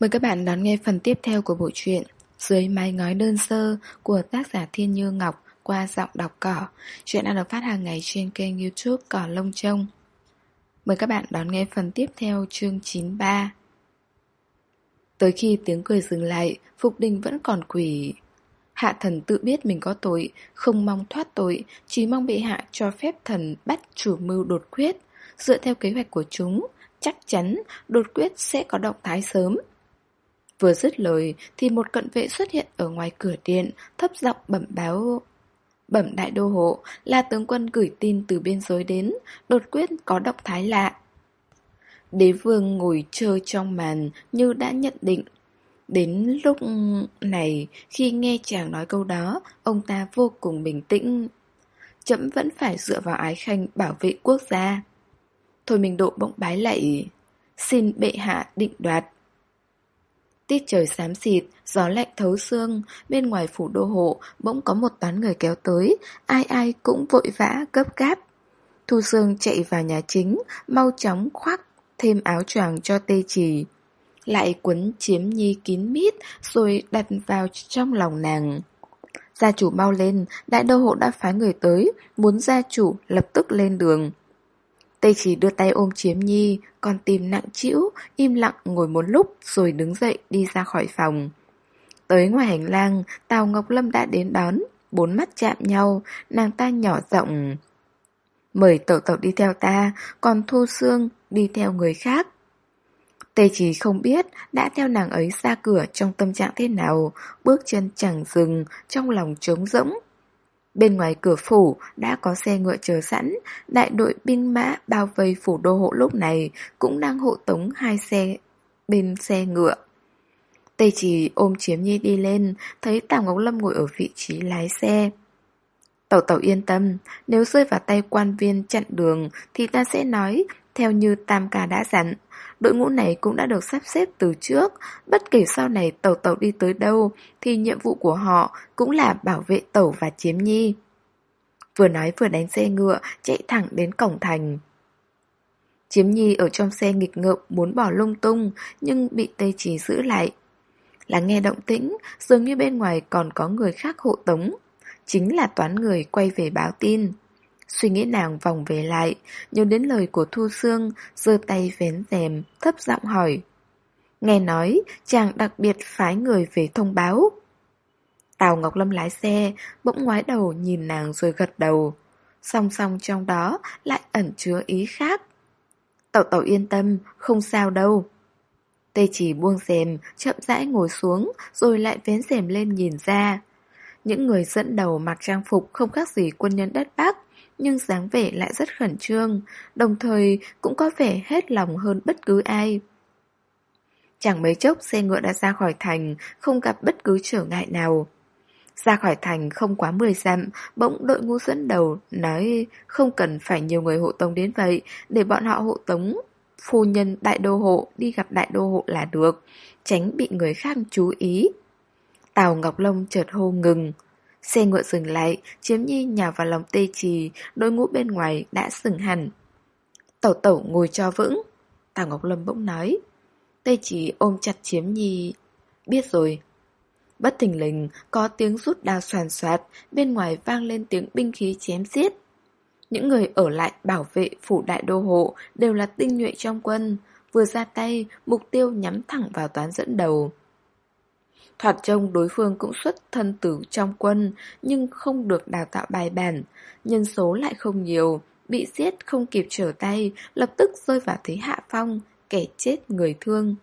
Mời các bạn đón nghe phần tiếp theo của bộ truyện Dưới mái ngói đơn sơ của tác giả Thiên Như Ngọc qua giọng đọc cỏ. Chuyện đang được phát hàng ngày trên kênh youtube Cỏ Lông Trông. Mời các bạn đón nghe phần tiếp theo chương 93. Tới khi tiếng cười dừng lại, Phục Đình vẫn còn quỷ. Hạ thần tự biết mình có tội, không mong thoát tội, chỉ mong bị hạ cho phép thần bắt chủ mưu đột quyết. Dựa theo kế hoạch của chúng, chắc chắn đột quyết sẽ có động thái sớm. Vừa dứt lời thì một cận vệ xuất hiện ở ngoài cửa điện, thấp giọng bẩm báo. Bẩm đại đô hộ là tướng quân gửi tin từ biên giới đến, đột quyết có động thái lạ. Đế vương ngồi chờ trong màn như đã nhận định. Đến lúc này, khi nghe chàng nói câu đó, ông ta vô cùng bình tĩnh. Chấm vẫn phải dựa vào ái khanh bảo vệ quốc gia. Thôi mình độ bỗng bái lạy, xin bệ hạ định đoạt. Tiết trời xám xịt, gió lạnh thấu xương, bên ngoài phủ đô hộ bỗng có một toán người kéo tới, ai ai cũng vội vã, gấp gáp. Thu Sương chạy vào nhà chính, mau chóng khoác thêm áo choàng cho tê trì. Lại quấn chiếm nhi kín mít rồi đặt vào trong lòng nàng. Gia chủ mau lên, đại đô hộ đã phái người tới, muốn gia chủ lập tức lên đường. Tây chỉ đưa tay ôm chiếm nhi, con tim nặng trĩu, im lặng ngồi một lúc rồi đứng dậy đi ra khỏi phòng. Tới ngoài hành lang, Tào Ngọc Lâm đã đến đón, bốn mắt chạm nhau, nàng ta nhỏ giọng. Mời tẩu tẩu đi theo ta, còn Thu Sương đi theo người khác. Tê chỉ không biết đã theo nàng ấy ra cửa trong tâm trạng thế nào, bước chân chẳng dừng, trong lòng trống rỗng. Bên ngoài cửa phủ đã có xe ngựa chờ sẵn, đại đội binh mã bao vây phủ đô hộ lúc này cũng đang hộ tống hai xe bên xe ngựa. Tây chỉ ôm chiếm nhi đi lên, thấy Tào Ngọc Lâm ngồi ở vị trí lái xe. Tẩu tẩu yên tâm, nếu rơi vào tay quan viên chặn đường thì ta sẽ nói, theo như Tam Ca đã dặn. Đội ngũ này cũng đã được sắp xếp từ trước, bất kể sau này tàu tàu đi tới đâu thì nhiệm vụ của họ cũng là bảo vệ tàu và chiếm nhi. Vừa nói vừa đánh xe ngựa, chạy thẳng đến cổng thành. Chiếm nhi ở trong xe nghịch ngợm muốn bỏ lung tung nhưng bị Tây trì giữ lại. Là nghe động tĩnh, dường như bên ngoài còn có người khác hộ tống. Chính là toán người quay về báo tin. Suy nghĩ nàng vòng về lại, nhớ đến lời của Thu Sương, giơ tay vén rèm, thấp giọng hỏi. Nghe nói, chàng đặc biệt phái người về thông báo. Tào Ngọc Lâm lái xe, bỗng ngoái đầu nhìn nàng rồi gật đầu. Song song trong đó lại ẩn chứa ý khác. Tẩu tẩu yên tâm, không sao đâu. Tê chỉ buông rèm, chậm rãi ngồi xuống, rồi lại vén rèm lên nhìn ra. Những người dẫn đầu mặc trang phục không khác gì quân nhân đất Bắc, nhưng dáng vẻ lại rất khẩn trương, đồng thời cũng có vẻ hết lòng hơn bất cứ ai. Chẳng mấy chốc xe ngựa đã ra khỏi thành, không gặp bất cứ trở ngại nào. Ra khỏi thành không quá 10 dặm, bỗng đội ngũ dẫn đầu nói không cần phải nhiều người hộ tống đến vậy, để bọn họ hộ tống phu nhân đại đô hộ đi gặp đại đô hộ là được, tránh bị người khác chú ý. Tào Ngọc Long chợt hô ngừng. Xe ngựa dừng lại, chiếm nhi nhào vào lòng tê trì, đội ngũ bên ngoài đã sừng hẳn. Tẩu tẩu ngồi cho vững. Tào Ngọc Lâm bỗng nói. Tê trì ôm chặt chiếm nhi. Biết rồi. Bất thình lình, có tiếng rút đao soàn soạt, bên ngoài vang lên tiếng binh khí chém giết. Những người ở lại bảo vệ phủ đại đô hộ đều là tinh nhuệ trong quân, vừa ra tay, mục tiêu nhắm thẳng vào toán dẫn đầu. Thoạt trông đối phương cũng xuất thân tử trong quân, nhưng không được đào tạo bài bản, nhân số lại không nhiều, bị giết không kịp trở tay, lập tức rơi vào thế hạ phong, kẻ chết người thương.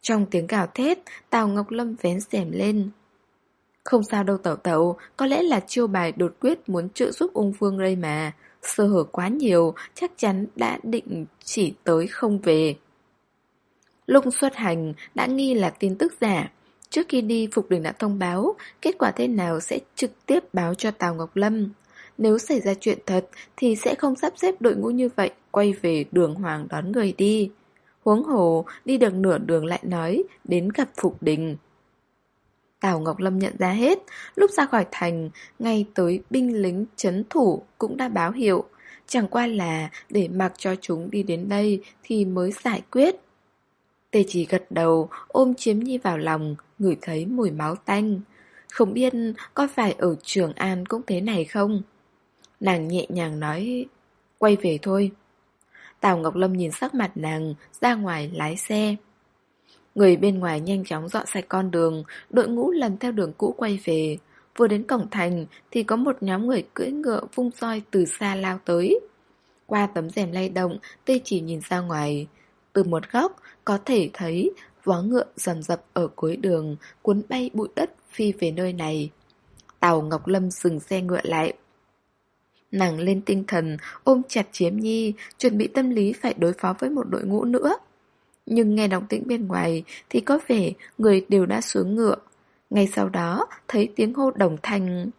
Trong tiếng gào thét, Tào Ngọc Lâm vén xẻm lên. Không sao đâu tẩu tẩu, có lẽ là chiêu bài đột quyết muốn trợ giúp ung vương đây mà. Sơ hở quá nhiều, chắc chắn đã định chỉ tới không về. Lúc xuất hành đã nghi là tin tức giả, Trước khi đi, Phục Đình đã thông báo kết quả thế nào sẽ trực tiếp báo cho Tào Ngọc Lâm. Nếu xảy ra chuyện thật thì sẽ không sắp xếp đội ngũ như vậy quay về đường hoàng đón người đi. Huống hồ, đi được nửa đường lại nói đến gặp Phục Đình. Tào Ngọc Lâm nhận ra hết, lúc ra khỏi thành, ngay tới binh lính chấn thủ cũng đã báo hiệu. Chẳng qua là để mặc cho chúng đi đến đây thì mới giải quyết. tề chỉ gật đầu, ôm chiếm nhi vào lòng, ngửi thấy mùi máu tanh. Không biết có phải ở Trường An cũng thế này không? Nàng nhẹ nhàng nói, quay về thôi. Tào Ngọc Lâm nhìn sắc mặt nàng, ra ngoài lái xe. Người bên ngoài nhanh chóng dọn sạch con đường, đội ngũ lần theo đường cũ quay về. Vừa đến cổng thành thì có một nhóm người cưỡi ngựa vung roi từ xa lao tới. Qua tấm rèm lay động, tê chỉ nhìn ra ngoài. Từ một góc, có thể thấy vó ngựa rầm rập ở cuối đường, cuốn bay bụi đất phi về nơi này. Tàu Ngọc Lâm dừng xe ngựa lại. Nàng lên tinh thần, ôm chặt chiếm nhi, chuẩn bị tâm lý phải đối phó với một đội ngũ nữa. Nhưng nghe động tĩnh bên ngoài thì có vẻ người đều đã xuống ngựa. Ngay sau đó thấy tiếng hô đồng thanh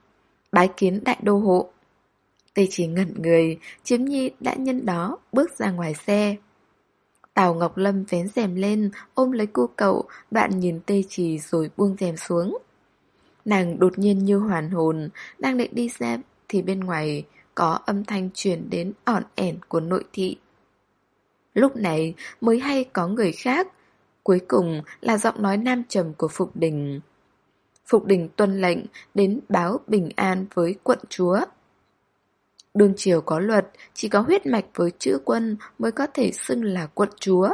Bái kiến đại đô hộ Tê chỉ ngẩn người Chiếm nhi đã nhân đó bước ra ngoài xe Tào Ngọc Lâm vén rèm lên, Ôm lấy cô cậu, Đoạn nhìn tê chỉ rồi buông rèm xuống. Nàng đột nhiên như hoàn hồn, Đang định đi xem Thì bên ngoài có âm thanh truyền đến ỏn ẻn của nội thị. Lúc này mới hay có người khác, Cuối cùng là giọng nói nam trầm của Phục Đình. Phục Đình tuân lệnh đến báo bình an với quận chúa. Đương triều có luật, chỉ có huyết mạch với chữ quân mới có thể xưng là quận chúa.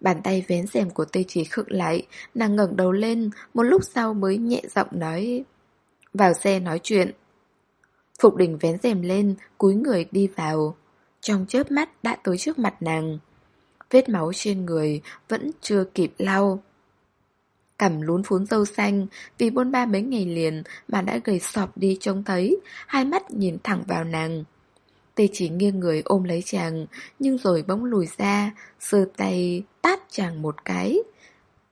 Bàn tay vén rèm của Tây Chỉ khựng lại, nàng ngẩng đầu lên, một lúc sau mới nhẹ giọng nói. Vào xe nói chuyện. Phục đình vén rèm lên, cúi người đi vào. Trong chớp mắt đã tới trước mặt nàng. Vết máu trên người vẫn chưa kịp lau. Cằm lún phún dâu xanh, Vì bôn ba mấy ngày liền Mà đã gầy sọp đi trông thấy, Hai mắt nhìn thẳng vào nàng. Tê chỉ nghiêng người ôm lấy chàng, Nhưng rồi bỗng lùi ra Sơ tay tát chàng một cái.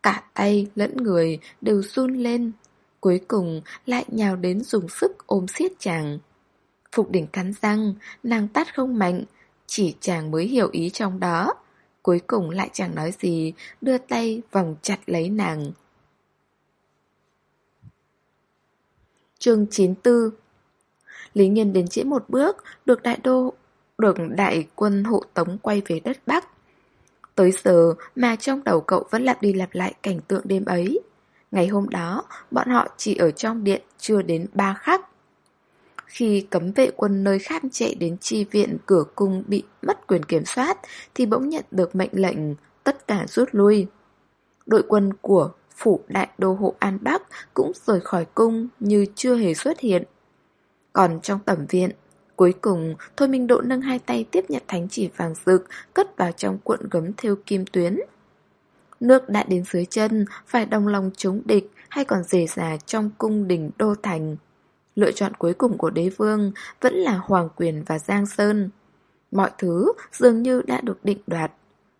Cả tay lẫn người đều run lên, Cuối cùng lại nhào đến dùng sức ôm siết chàng. Phục đỉnh cắn răng, Nàng tát không mạnh, Chỉ chàng mới hiểu ý trong đó. Cuối cùng lại chẳng nói gì, Đưa tay vòng chặt lấy nàng. Chương 94 Lý Nhân đến trễ một bước, được đại đô, được đại quân hộ tống quay về đất Bắc. Tới giờ mà trong đầu cậu vẫn lặp đi lặp lại cảnh tượng đêm ấy. Ngày hôm đó, bọn họ chỉ ở trong điện chưa đến ba khắc. Khi cấm vệ quân nơi khác chạy đến chi viện cửa cung bị mất quyền kiểm soát, thì bỗng nhận được mệnh lệnh tất cả rút lui. Đội quân của phủ đại đô hộ An Bắc cũng rời khỏi cung như chưa hề xuất hiện. Còn trong tẩm viện, cuối cùng Thôi Minh Độ nâng hai tay tiếp nhận thánh chỉ vàng rực cất vào trong cuộn gấm thêu kim tuyến. Nước đã đến dưới chân, phải đồng lòng chống địch hay còn rề rà trong cung đình đô thành. Lựa chọn cuối cùng của đế vương vẫn là Hoàng Quyền và Giang Sơn. Mọi thứ dường như đã được định đoạt.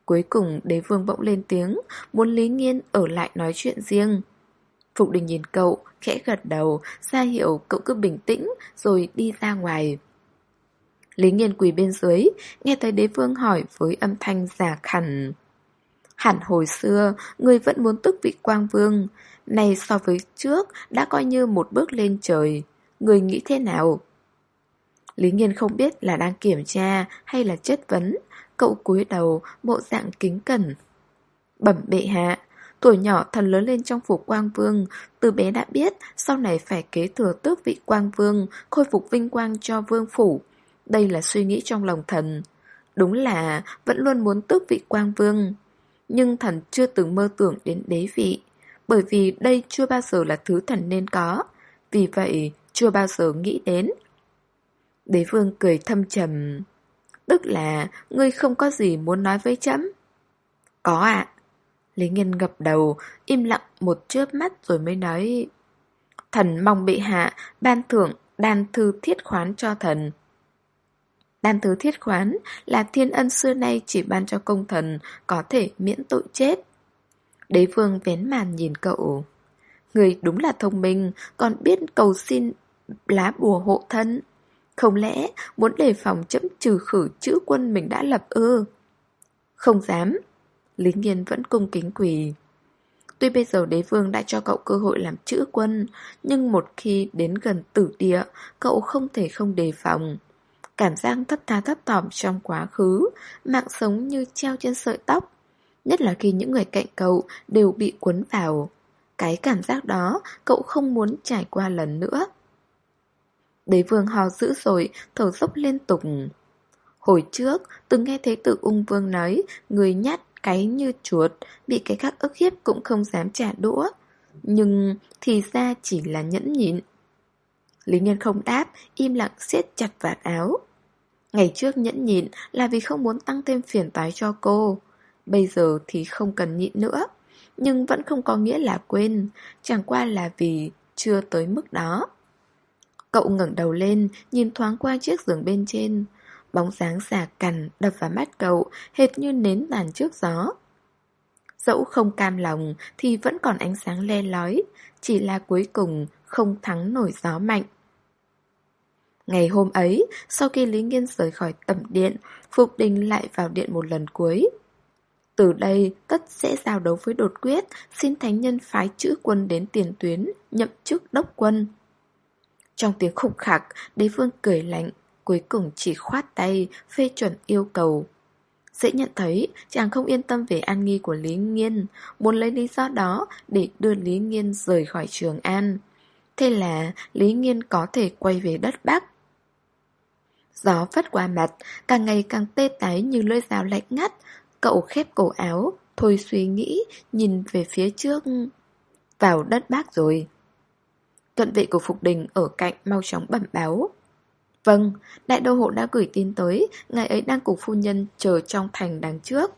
Cuối cùng, đế vương bỗng lên tiếng, Muốn Lý Nghiên ở lại nói chuyện riêng. Phục đình nhìn cậu, Khẽ gật đầu, ra hiệu cậu cứ bình tĩnh, Rồi đi ra ngoài. Lý Nghiên quỳ bên dưới, Nghe thấy đế vương hỏi với âm thanh giả khẳng. Hẳn hồi xưa Người vẫn muốn tức vị quang vương Này so với trước Đã coi như một bước lên trời Người nghĩ thế nào? Lý Nghiên không biết là đang kiểm tra hay là chất vấn Cậu cúi đầu, bộ dạng kính cẩn. Bẩm bệ hạ, tuổi nhỏ thần lớn lên trong phủ quang vương, từ bé đã biết sau này phải kế thừa tước vị quang vương, khôi phục vinh quang cho vương phủ. Đây là suy nghĩ trong lòng thần. Đúng là vẫn luôn muốn tước vị quang vương. Nhưng thần chưa từng mơ tưởng đến đế vị, bởi vì đây chưa bao giờ là thứ thần nên có. Vì vậy, chưa bao giờ nghĩ đến. Đế vương cười thâm trầm. Tức là ngươi không có gì muốn nói với chấm Có ạ. Lý Nghiên gập đầu, Im lặng một chớp mắt rồi mới nói, Thần mong bị hạ, Ban thưởng đan thư thiết khoán cho thần. Đan thư thiết khoán là thiên ân xưa nay chỉ ban cho công thần Có thể miễn tội chết. Đế vương vén màn nhìn cậu. Người đúng là thông minh, Còn biết cầu xin lá bùa hộ thân không lẽ muốn đề phòng chấm trừ khử chữ quân mình đã lập ư? Không dám. Lý Nghiên vẫn cung kính quỳ. Tuy bây giờ đế vương đã cho cậu cơ hội làm chữ quân, nhưng một khi đến gần tử địa, cậu không thể không đề phòng. Cảm giác thất tha thất tỏm trong quá khứ, mạng sống như treo trên sợi tóc. Nhất là khi những người cạnh cậu đều bị cuốn vào Cái cảm giác đó cậu không muốn trải qua lần nữa Đế vương hào dữ rồi, thở dốc liên tục. Hồi trước, từng nghe thấy tự ung vương nói Người nhát cái như chuột Bị cái khác ức hiếp cũng không dám trả đũa. Nhưng thì ra chỉ là nhẫn nhịn. Lý Nhân không đáp, im lặng siết chặt vạt áo. Ngày trước nhẫn nhịn là vì không muốn tăng thêm phiền toái cho cô. Bây giờ thì không cần nhịn nữa Nhưng vẫn không có nghĩa là quên Chẳng qua là vì chưa tới mức đó. Cậu ngẩng đầu lên Nhìn thoáng qua chiếc giường bên trên Bóng dáng xà cằn đập vào mắt cậu Hệt như nến tàn trước gió Dẫu không cam lòng Thì vẫn còn ánh sáng le lói Chỉ là cuối cùng không thắng nổi gió mạnh Ngày hôm ấy, sau khi Lý Nghiên rời khỏi tầm điện, Phục Đình lại vào điện một lần cuối. Từ đây, tất sẽ giao đấu với đột quyết, xin thánh nhân phái chữ quân đến tiền tuyến, nhậm chức đốc quân. Trong tiếng khục khạc, đế vương cười lạnh, cuối cùng chỉ khoát tay, phê chuẩn yêu cầu. Dễ nhận thấy, chàng không yên tâm về an nghi của Lý Nghiên, muốn lấy lý do đó để đưa Lý Nghiên rời khỏi Trường An. Thế là Lý Nghiên có thể quay về đất Bắc. Gió phất qua mặt, càng ngày càng tê tái như lưỡi dao lạnh ngắt, Cậu khép cổ áo, thôi suy nghĩ, nhìn về phía trước. Vào đất bác rồi. Cận vệ của Phục Đình ở cạnh mau chóng bẩm báo. Vâng, đại đô hộ đã gửi tin tới, ngày ấy đang cùng phu nhân chờ trong thành đằng trước.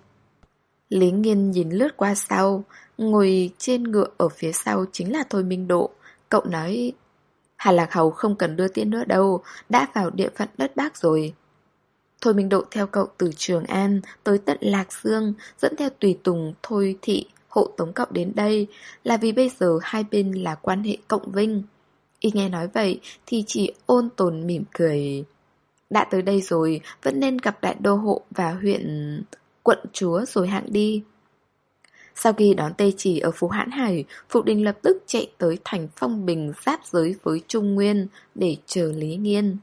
Lý Nghiên nhìn lướt qua sau, ngồi trên ngựa ở phía sau chính là Thôi Minh Độ. Cậu nói, Hà Lạc Hầu không cần đưa tin nữa đâu, đã vào địa phận đất bác rồi. Thôi Minh Độ theo cậu từ Trường An tới tận Lạc Dương, dẫn theo tùy tùng Thôi Thị hộ tống cậu đến đây, là vì bây giờ hai bên là quan hệ cộng vinh. Y nghe nói vậy thì chỉ ôn tồn mỉm cười. Đã tới đây rồi, vẫn nên gặp đại đô hộ và huyện quận chúa rồi hạng đi. Sau khi đón Tê Chỉ ở Phú Hãn Hải, Phục Đình lập tức chạy tới thành Phong Bình giáp giới với Trung Nguyên để chờ Lý Nghiên.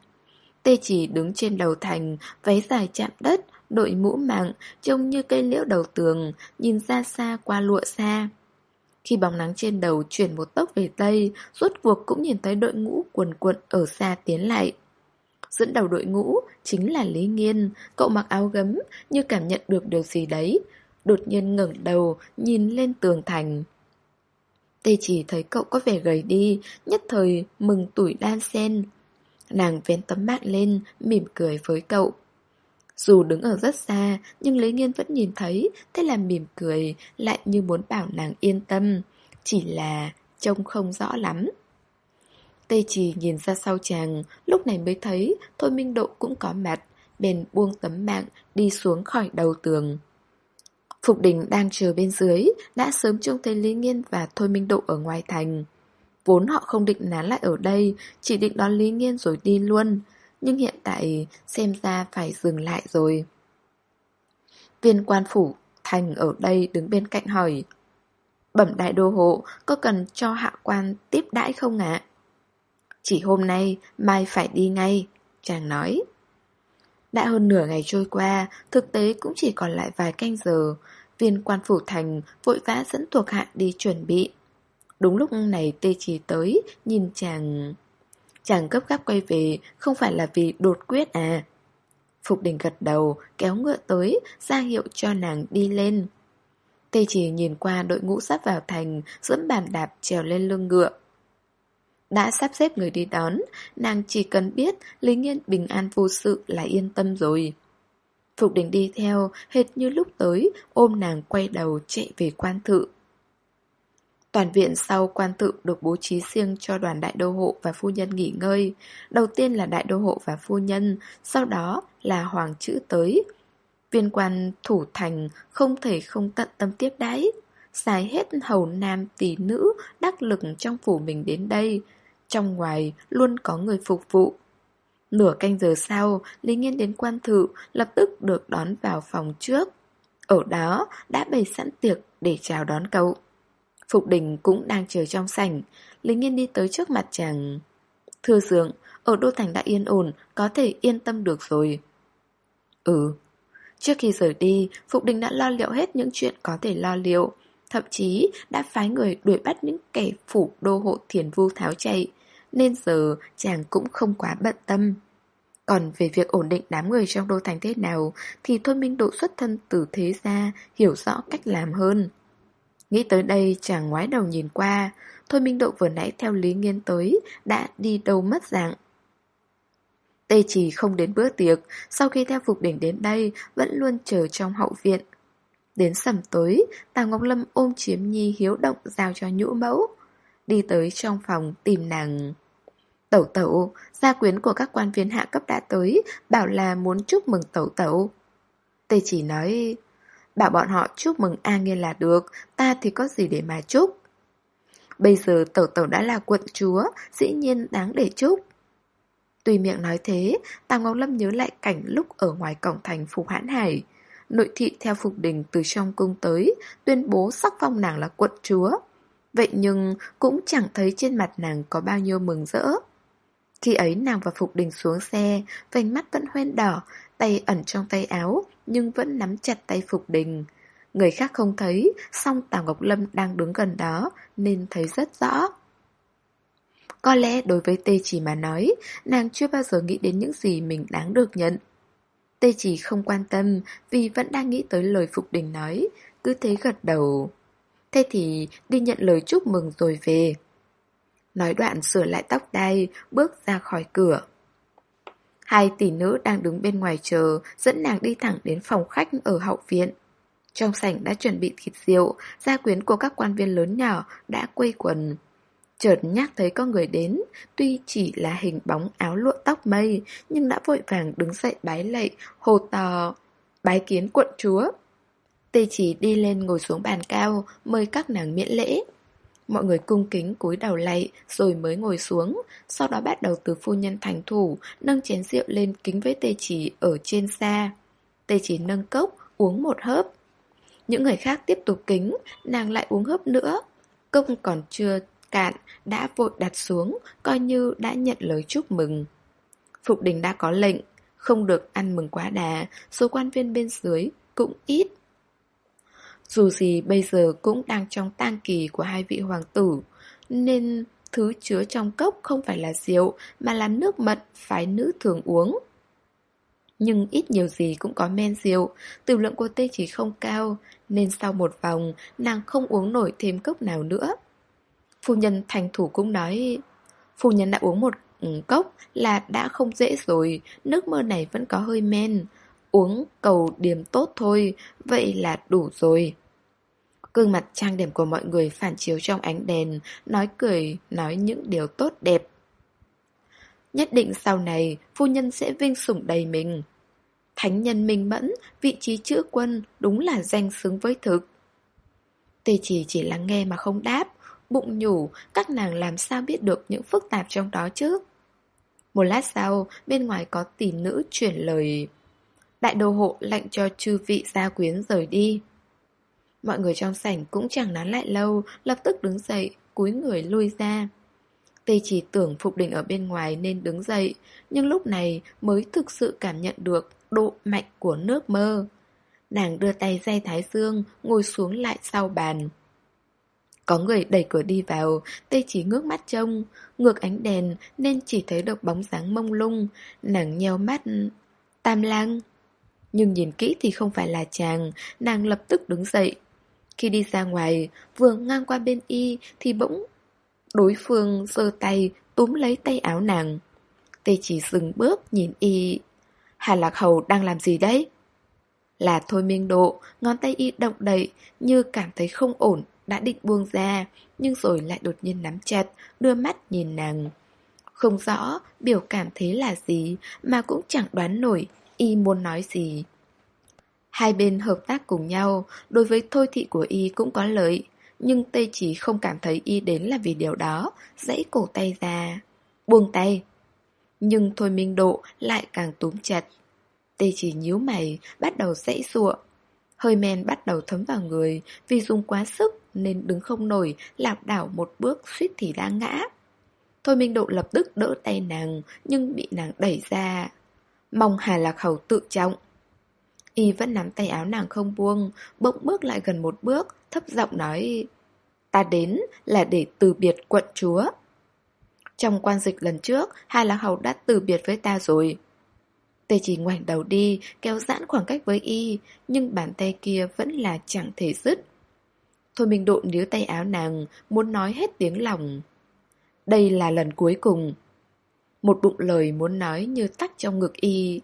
Tê chỉ đứng trên đầu thành, váy dài chạm đất, đội mũ mạng, trông như cây liễu đầu tường, nhìn xa xa qua lụa xa. Khi bóng nắng trên đầu chuyển một tốc về Tây, rốt cuộc cũng nhìn thấy đội ngũ quần quận ở xa tiến lại. Dẫn đầu đội ngũ chính là Lý Nghiên, cậu mặc áo gấm như cảm nhận được điều gì đấy. Đột nhiên ngẩng đầu, nhìn lên tường thành. Tê chỉ thấy cậu có vẻ gầy đi, nhất thời mừng tuổi đan sen. Nàng vén tấm mạng lên, mỉm cười với cậu. Dù đứng ở rất xa, nhưng Lý Nghiên vẫn nhìn thấy, thế là mỉm cười, lại như muốn bảo nàng yên tâm. Chỉ là trông không rõ lắm. Tê Trì nhìn ra sau chàng, lúc này mới thấy Thôi Minh Độ cũng có mặt, bèn buông tấm mạng, đi xuống khỏi đầu tường. Phục Đình đang chờ bên dưới, đã sớm trông thấy Lý Nghiên và Thôi Minh Độ ở ngoài thành. Vốn họ không định nán lại ở đây, chỉ định đón Lý Nghiên rồi đi luôn. Nhưng hiện tại xem ra phải dừng lại rồi. Viên quan phủ thành ở đây đứng bên cạnh hỏi. Bẩm đại đô hộ, có cần cho hạ quan tiếp đãi không ạ? Chỉ hôm nay, mai phải đi ngay, chàng nói. Đã hơn nửa ngày trôi qua, thực tế cũng chỉ còn lại vài canh giờ. Viên quan phủ thành vội vã dẫn thuộc hạ đi chuẩn bị. Đúng lúc này tê trì tới, nhìn chàng... Chàng gấp gáp quay về, không phải là vì đột quyết à. Phục đình gật đầu, kéo ngựa tới, ra hiệu cho nàng đi lên. Tê chỉ nhìn qua đội ngũ sắp vào thành, dẫn bàn đạp trèo lên lưng ngựa. Đã sắp xếp người đi đón, nàng chỉ cần biết Lý Nghiên bình an vô sự là yên tâm rồi. Phục đình đi theo, hệt như lúc tới, ôm nàng quay đầu chạy về quan thự. Toàn viện sau quan tự được bố trí riêng cho đoàn đại đô hộ và phu nhân nghỉ ngơi. Đầu tiên là đại đô hộ và phu nhân, sau đó là hoàng chữ tới. Viên quan thủ thành không thể không tận tâm tiếp đáy. xài hết hầu nam tỷ nữ đắc lực trong phủ mình đến đây. Trong ngoài luôn có người phục vụ. Nửa canh giờ sau, Lý Nghiên đến quan thự, lập tức được đón vào phòng trước. Ở đó đã bày sẵn tiệc để chào đón cậu. Phục đình cũng đang chờ trong sảnh. Lý yên đi tới trước mặt chàng. Thưa dượng Ở Đô Thành đã yên ổn Có thể yên tâm được rồi. Ừ. Trước khi rời đi, Phục Đình đã lo liệu hết những chuyện có thể lo liệu. Thậm chí đã phái người đuổi bắt những kẻ phủ đô hộ thiền vu tháo chạy. Nên giờ chàng cũng không quá bận tâm. Còn về việc ổn định đám người trong đô thành thế nào Thì Thôi Minh Độ xuất thân từ thế gia Hiểu rõ cách làm hơn. Nghĩ tới đây chàng ngoái đầu nhìn qua. Thôi Minh Độ vừa nãy theo Lý Nghiên tới, Đã đi đâu mất dạng? Tê chỉ không đến bữa tiệc, Sau khi theo Phục Đỉnh đến đây, Vẫn luôn chờ trong hậu viện. Đến sầm tối, Tào Ngọc Lâm ôm chiếm nhi hiếu động Giao cho nhũ mẫu. Đi tới trong phòng tìm nàng. Tẩu tẩu, Gia quyến của các quan viên hạ cấp đã tới, Bảo là muốn chúc mừng tẩu tẩu. Tê chỉ nói Bảo bọn họ chúc mừng A Nghiên là được, Ta thì có gì để mà chúc? Bây giờ tẩu tẩu đã là quận chúa, Dĩ nhiên đáng để chúc. Tuy miệng nói thế, Tào Ngọc Lâm nhớ lại cảnh lúc ở ngoài cổng thành Phục Hãn Hải. Nội thị theo Phục Đình từ trong cung tới, Tuyên bố sắc phong nàng là quận chúa. Vậy nhưng cũng chẳng thấy trên mặt nàng có bao nhiêu mừng rỡ. Khi ấy nàng và Phục Đình xuống xe, Vành mắt vẫn hoen đỏ Tay ẩn trong tay áo Nhưng vẫn nắm chặt tay Phục Đình Người khác không thấy Song Tào Ngọc Lâm đang đứng gần đó Nên thấy rất rõ Có lẽ đối với Tê Chỉ mà nói Nàng chưa bao giờ nghĩ đến những gì mình đáng được nhận Tê chỉ không quan tâm vì vẫn đang nghĩ tới lời Phục Đình nói, cứ thế gật đầu. Thế thì đi nhận lời chúc mừng rồi về. Nói đoạn sửa lại tóc đai, bước ra khỏi cửa. Hai tỷ nữ đang đứng bên ngoài chờ, dẫn nàng đi thẳng đến phòng khách ở hậu viện. Trong sảnh đã chuẩn bị thịt rượu, gia quyến của các quan viên lớn nhỏ đã quây quần. Chợt nhắc thấy có người đến, tuy chỉ là hình bóng áo lụa tóc mây, nhưng đã vội vàng đứng dậy bái lạy, hồ tò, bái kiến quận chúa. Tê chỉ đi lên ngồi xuống bàn cao, mời các nàng miễn lễ. Mọi người cung kính cúi đầu lạy rồi mới ngồi xuống, sau đó bắt đầu từ phu nhân thành thủ, nâng chén rượu lên kính với tê chỉ ở trên xa. Tê chỉ nâng cốc, uống một hớp. Những người khác tiếp tục kính, nàng lại uống hớp nữa. Cốc còn chưa cạn, đã vội đặt xuống, coi như đã nhận lời chúc mừng. Phục đình đã có lệnh, không được ăn mừng quá đà, số quan viên bên dưới cũng ít. Dù gì bây giờ cũng đang trong tang kỳ của hai vị hoàng tử, nên thứ chứa trong cốc không phải là rượu mà là nước mật phái nữ thường uống. Nhưng ít nhiều gì cũng có men rượu, tử lượng của tê chỉ không cao, nên sau một vòng nàng không uống nổi thêm cốc nào nữa. Phu nhân thành thủ cũng nói Phu nhân đã uống một ừ, cốc là đã không dễ rồi Nước mơ này vẫn có hơi men Uống cầu điểm tốt thôi Vậy là đủ rồi. Cương mặt trang điểm của mọi người phản chiếu trong ánh đèn Nói cười, nói những điều tốt đẹp. Nhất định sau này Phu nhân sẽ vinh sủng đầy mình. Thánh nhân minh mẫn Vị trí chữ quân Đúng là danh xứng với thực. Tê chỉ chỉ lắng nghe mà không đáp. Bụng nhủ, các nàng làm sao biết được những phức tạp trong đó chứ? Một lát sau, bên ngoài có tỷ nữ chuyển lời. Đại đô hộ lệnh cho chư vị gia quyến rời đi. Mọi người trong sảnh cũng chẳng nán lại lâu, lập tức đứng dậy, cúi người lui ra. Tây chỉ tưởng Phục Đình ở bên ngoài nên đứng dậy, nhưng lúc này mới thực sự cảm nhận được độ mạnh của nước mơ. Nàng đưa tay dây thái dương, ngồi xuống lại sau bàn. Có người đẩy cửa đi vào, tê chỉ ngước mắt trông, ngược ánh đèn nên chỉ thấy được bóng dáng mông lung, nàng nheo mắt. Tam lang. Nhưng nhìn kỹ thì không phải là chàng, nàng lập tức đứng dậy. Khi đi ra ngoài, vừa ngang qua bên y thì bỗng đối phương giơ tay túm lấy tay áo nàng. Tê chỉ dừng bước nhìn y. Hà Lạc Hầu đang làm gì đấy? Là thôi minh độ, ngón tay y động đậy như cảm thấy không ổn đã định buông ra, nhưng rồi lại đột nhiên nắm chặt, đưa mắt nhìn nàng. Không rõ biểu cảm thế là gì, mà cũng chẳng đoán nổi y muốn nói gì. Hai bên hợp tác cùng nhau, đối với thôi thị của y cũng có lợi, nhưng Tây chỉ không cảm thấy y đến là vì điều đó, dãy cổ tay ra. Buông tay. Nhưng Thôi Minh Độ lại càng túm chặt. Tê chỉ nhíu mày, bắt đầu dãy ruộng. Hơi men bắt đầu thấm vào người, vì dùng quá sức nên đứng không nổi, lảo đảo một bước suýt thì đã ngã. Thôi Minh Độ lập tức đỡ tay nàng, nhưng bị nàng đẩy ra. Mong Hà Lạc Hầu tự trọng. Y vẫn nắm tay áo nàng không buông, bỗng bước lại gần một bước, thấp giọng nói Ta đến là để từ biệt quận chúa. Trong quan dịch lần trước, hai lạc hầu đã từ biệt với ta rồi. Tê chỉ ngoảnh đầu đi, kéo giãn khoảng cách với y, nhưng bàn tay kia vẫn là chẳng thể dứt. Thôi mình độ níu tay áo nàng, muốn nói hết tiếng lòng. Đây là lần cuối cùng. Một bụng lời muốn nói như tắc trong ngực y.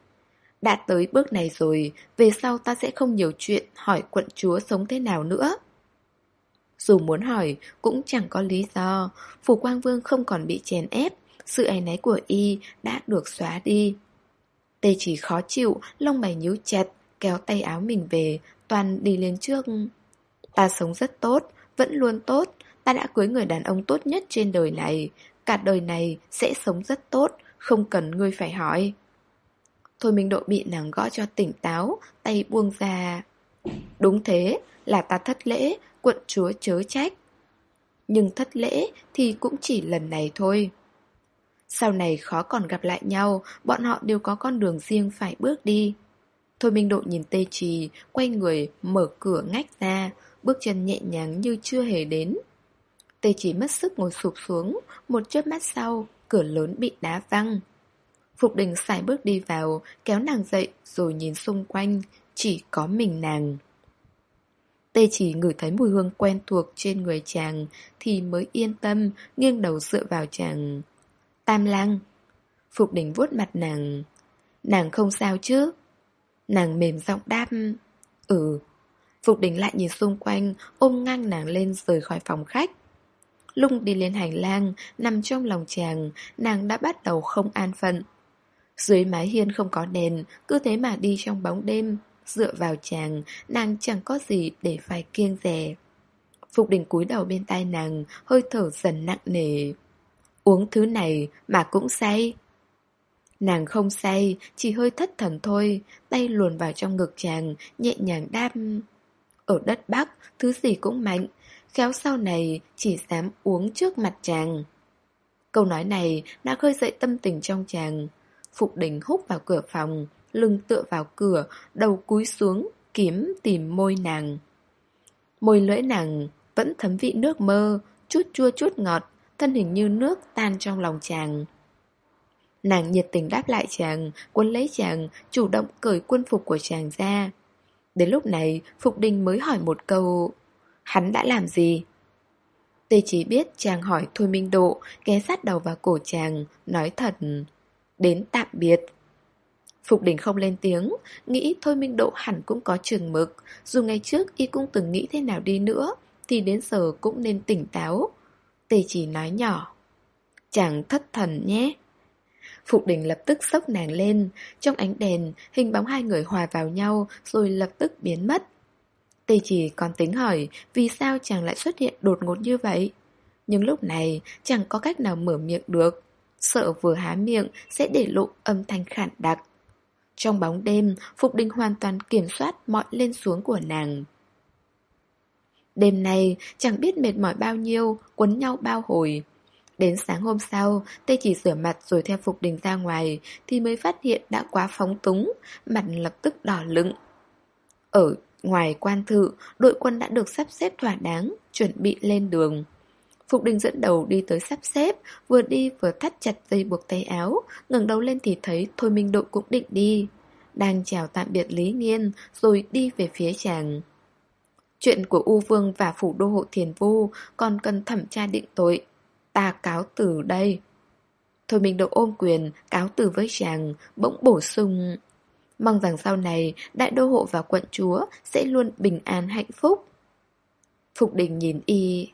Đã tới bước này rồi, về sau ta sẽ không nhiều chuyện hỏi quận chúa sống thế nào nữa. Dù muốn hỏi, cũng chẳng có lý do, Phủ Quang Vương không còn bị chèn ép, sự áy náy của y đã được xóa đi. Tê chỉ khó chịu, lông mày nhíu chặt, kéo tay áo mình về, toàn đi lên trước. Ta sống rất tốt, vẫn luôn tốt, ta đã cưới người đàn ông tốt nhất trên đời này, cả đời này sẽ sống rất tốt, không cần ngươi phải hỏi. Thôi Minh Độ bị nàng gõ cho tỉnh táo, tay buông ra. Đúng thế, là ta thất lễ, quận chúa chớ trách. Nhưng thất lễ thì cũng chỉ lần này thôi. Sau này khó còn gặp lại nhau, bọn họ đều có con đường riêng phải bước đi. Thôi Minh Độ nhìn Tê Trì, quay người, mở cửa ngách ra, bước chân nhẹ nhàng như chưa hề đến. Tê chỉ mất sức ngồi sụp xuống, một chớp mắt sau, cửa lớn bị đá văng. Phục đình xài bước đi vào, kéo nàng dậy rồi nhìn xung quanh, chỉ có mình nàng. Tê chỉ ngửi thấy mùi hương quen thuộc trên người chàng thì mới yên tâm, nghiêng đầu dựa vào chàng. Tam lang. Phục đình vuốt mặt nàng. Nàng không sao chứ? Nàng mềm giọng đáp. Ừ. Phục đình lại nhìn xung quanh, ôm ngang nàng lên rời khỏi phòng khách. Lung đi lên hành lang, nằm trong lòng chàng, nàng đã bắt đầu không an phận. Dưới mái hiên không có đèn, cứ thế mà đi trong bóng đêm, dựa vào chàng, nàng chẳng có gì để phải kiêng rè. Phục đình cúi đầu bên tai nàng, hơi thở dần nặng nề. Uống thứ này mà cũng say. Nàng không say, chỉ hơi thất thần thôi, tay luồn vào trong ngực chàng, nhẹ nhàng đáp. Ở đất Bắc, thứ gì cũng mạnh, khéo sau này chỉ dám uống trước mặt chàng. Câu nói này đã khơi dậy tâm tình trong chàng. Phục đình hút vào cửa phòng, lưng tựa vào cửa, đầu cúi xuống, kiếm tìm môi nàng. Môi lưỡi nàng vẫn thấm vị nước mơ, chút chua chút ngọt, thân hình như nước tan trong lòng chàng. Nàng nhiệt tình đáp lại chàng, quân lấy chàng, chủ động cởi quân phục của chàng ra. Đến lúc này, Phục Đình mới hỏi một câu, hắn đã làm gì? Tê chỉ biết chàng hỏi Thôi Minh Độ, ghé sát đầu vào cổ chàng, nói thật, đến tạm biệt. Phục đình không lên tiếng, nghĩ Thôi Minh Độ hẳn cũng có chừng mực, dù ngày trước y cũng từng nghĩ thế nào đi nữa, thì đến giờ cũng nên tỉnh táo. Tề chỉ nói nhỏ, chàng thất thần nhé. Phục đình lập tức sốc nàng lên, trong ánh đèn, hình bóng hai người hòa vào nhau rồi lập tức biến mất. Tây chỉ còn tính hỏi vì sao chàng lại xuất hiện đột ngột như vậy. Nhưng lúc này chẳng có cách nào mở miệng được, sợ vừa há miệng sẽ để lộ âm thanh khản đặc. Trong bóng đêm, Phục Đình hoàn toàn kiểm soát mọi lên xuống của nàng. Đêm nay, chẳng biết mệt mỏi bao nhiêu, quấn nhau bao hồi. Đến sáng hôm sau, Tê chỉ rửa mặt rồi theo Phục Đình ra ngoài, thì mới phát hiện đã quá phóng túng, mặt lập tức đỏ lựng. Ở ngoài quan thự, đội quân đã được sắp xếp thỏa đáng, chuẩn bị lên đường. Phục Đình dẫn đầu đi tới sắp xếp, vừa đi vừa thắt chặt dây buộc tay áo, ngẩng đầu lên thì thấy Thôi Minh Độ cũng định đi. Đang chào tạm biệt Lý Nghiên, rồi đi về phía chàng. Chuyện của U Vương và Phủ Đô Hộ Thiền Vu còn cần thẩm tra định tội. Ta cáo từ đây. Thôi Minh Độ ôm quyền, cáo từ với chàng, bỗng bổ sung. Mong rằng sau này, đại đô hộ và quận chúa sẽ luôn bình an hạnh phúc. Phục đình nhìn y...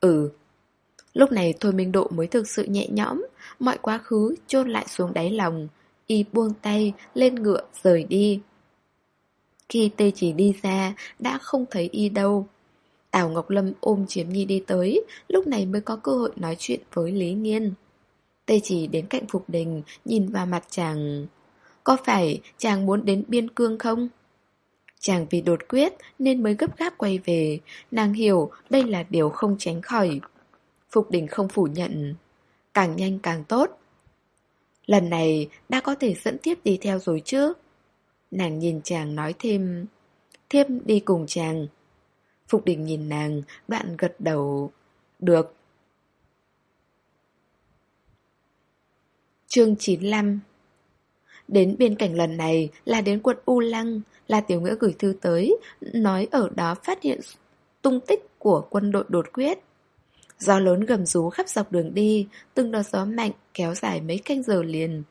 Ừ, Lúc này Thôi Minh Độ mới thực sự nhẹ nhõm, mọi quá khứ chôn lại xuống đáy lòng. Y buông tay, lên ngựa, rời đi. Khi tê chỉ đi ra, đã không thấy y đâu. Tào Ngọc Lâm ôm Chiếm Nhi đi tới, lúc này mới có cơ hội nói chuyện với Lý Nghiên. Tê chỉ đến cạnh Phục Đình, nhìn vào mặt chàng. Có phải chàng muốn đến biên cương không? Chàng vì đột quyết nên mới gấp gáp quay về, nàng hiểu đây là điều không tránh khỏi. Phục đình không phủ nhận. Càng nhanh càng tốt. Lần này đã có thể dẫn tiếp đi theo rồi chứ? Nàng nhìn chàng nói thêm. Thiếp đi cùng chàng. Phục đình nhìn nàng Đoạn gật đầu. Được. Chương 95 Đến biên cảnh lần này là đến quận U Lăng, Là Tiểu Nghĩa gửi thư tới, Nói ở đó phát hiện tung tích của quân đội đột quyết. Gió lớn gầm rú khắp dọc đường đi, Từng đợt gió mạnh kéo dài mấy canh giờ liền.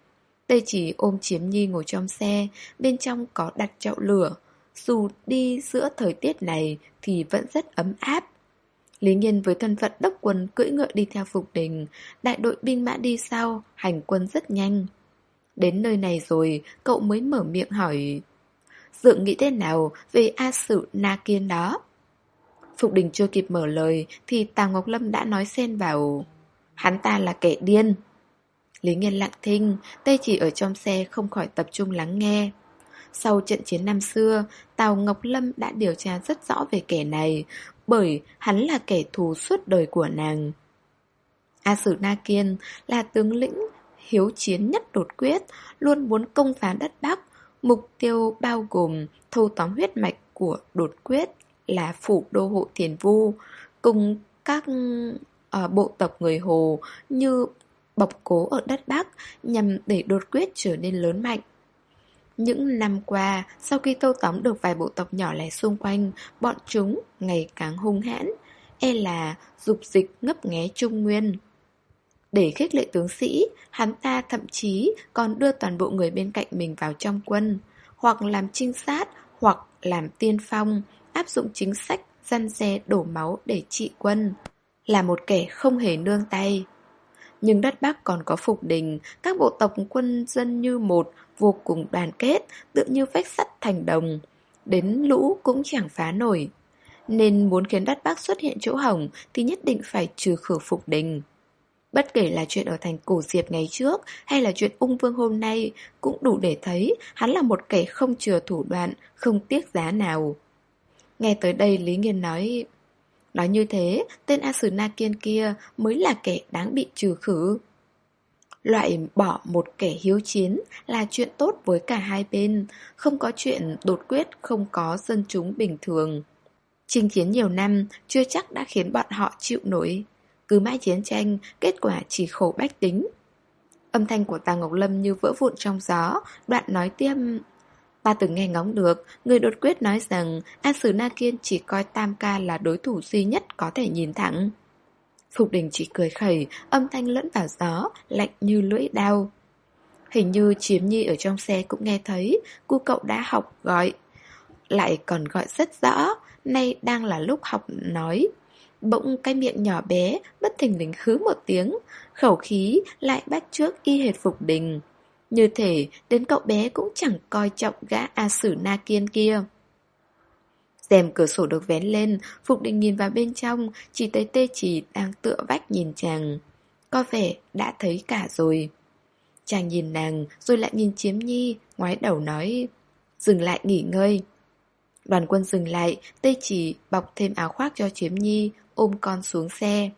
Tây chỉ ôm chiếm nhi ngồi trong xe, Bên trong có đặt chậu lửa. Dù đi giữa thời tiết này Thì vẫn rất ấm áp. Lý Nhiên với thân phận đốc quân cưỡi ngựa đi theo phục đình, Đại đội binh mã đi sau, Hành quân rất nhanh. Đến nơi này rồi, Cậu mới mở miệng hỏi Dượng nghĩ thế nào về A Sử Na Kiên đó? Phục đình chưa kịp mở lời Thì Tào Ngọc Lâm đã nói xen vào, Hắn ta là kẻ điên. Lý Nghiên lặng thinh, tay chỉ ở trong xe không khỏi tập trung lắng nghe. Sau trận chiến năm xưa Tào Ngọc Lâm đã điều tra rất rõ về kẻ này, Bởi hắn là kẻ thù suốt đời của nàng. A Sử Na Kiên là tướng lĩnh hiếu chiến nhất đột quyết Luôn muốn công phá đất Bắc Mục tiêu bao gồm thâu tóm huyết mạch của đột quyết là phủ đô hộ thiền vu cùng các uh, bộ tộc người Hồ như bọc cố ở đất Bắc nhằm để đột quyết trở nên lớn mạnh. Những năm qua, sau khi thâu tóm được vài bộ tộc nhỏ lẻ xung quanh, bọn chúng ngày càng hung hãn, e là dục dịch ngấp nghé Trung Nguyên. Để khích lệ tướng sĩ, hắn ta thậm chí còn đưa toàn bộ người bên cạnh mình vào trong quân, hoặc làm trinh sát, hoặc làm tiên phong, áp dụng chính sách răn xe đổ máu để trị quân, là một kẻ không hề nương tay. Nhưng đất Bắc còn có phục đình, các bộ tộc quân dân như một, vô cùng đoàn kết, tự như vách sắt thành đồng. Đến lũ cũng chẳng phá nổi. Nên muốn khiến đất Bắc xuất hiện chỗ hỏng thì nhất định phải trừ khử phục đình. Bất kể là chuyện ở thành cổ diệp ngày trước hay là chuyện ung vương hôm nay cũng đủ để thấy hắn là một kẻ không chừa thủ đoạn, không tiếc giá nào. Nghe tới đây Lý Nghiên nói Nói như thế, tên A Sử Na Kiên kia mới là kẻ đáng bị trừ khử. Loại bỏ một kẻ hiếu chiến là chuyện tốt với cả hai bên, không có chuyện đột quyết không có dân chúng bình thường. Chinh chiến nhiều năm chưa chắc đã khiến bọn họ chịu nổi. Cứ mãi chiến tranh, kết quả chỉ khổ bách tính. Âm thanh của Tàng Ngọc Lâm như vỡ vụn trong gió, đoạn nói tiêm Ta từng nghe ngóng được, người đột quyết nói rằng An Sử Na Kiên chỉ coi Tam Ca là đối thủ duy nhất có thể nhìn thẳng. Phục đình chỉ cười khẩy, âm thanh lẫn vào gió, lạnh như lưỡi đao. Hình như chiếm nhi ở trong xe cũng nghe thấy, cu cậu đã học gọi. Lại còn gọi rất rõ, nay đang là lúc học nói. Bỗng cái miệng nhỏ bé, bất thình lình khứ một tiếng, khẩu khí lại bắt trước y hệt phục đình. Như thể đến cậu bé cũng chẳng coi trọng gã A Sử Na Kiên kia. rèm cửa sổ được vén lên, Phục đình nhìn vào bên trong, chỉ thấy tê chỉ đang tựa vách nhìn chàng. Có vẻ đã thấy cả rồi. Chàng nhìn nàng, rồi lại nhìn chiếm nhi, ngoái đầu nói, dừng lại nghỉ ngơi. Đoàn quân dừng lại, tê chỉ bọc thêm áo khoác cho chiếm nhi, ôm con xuống xe.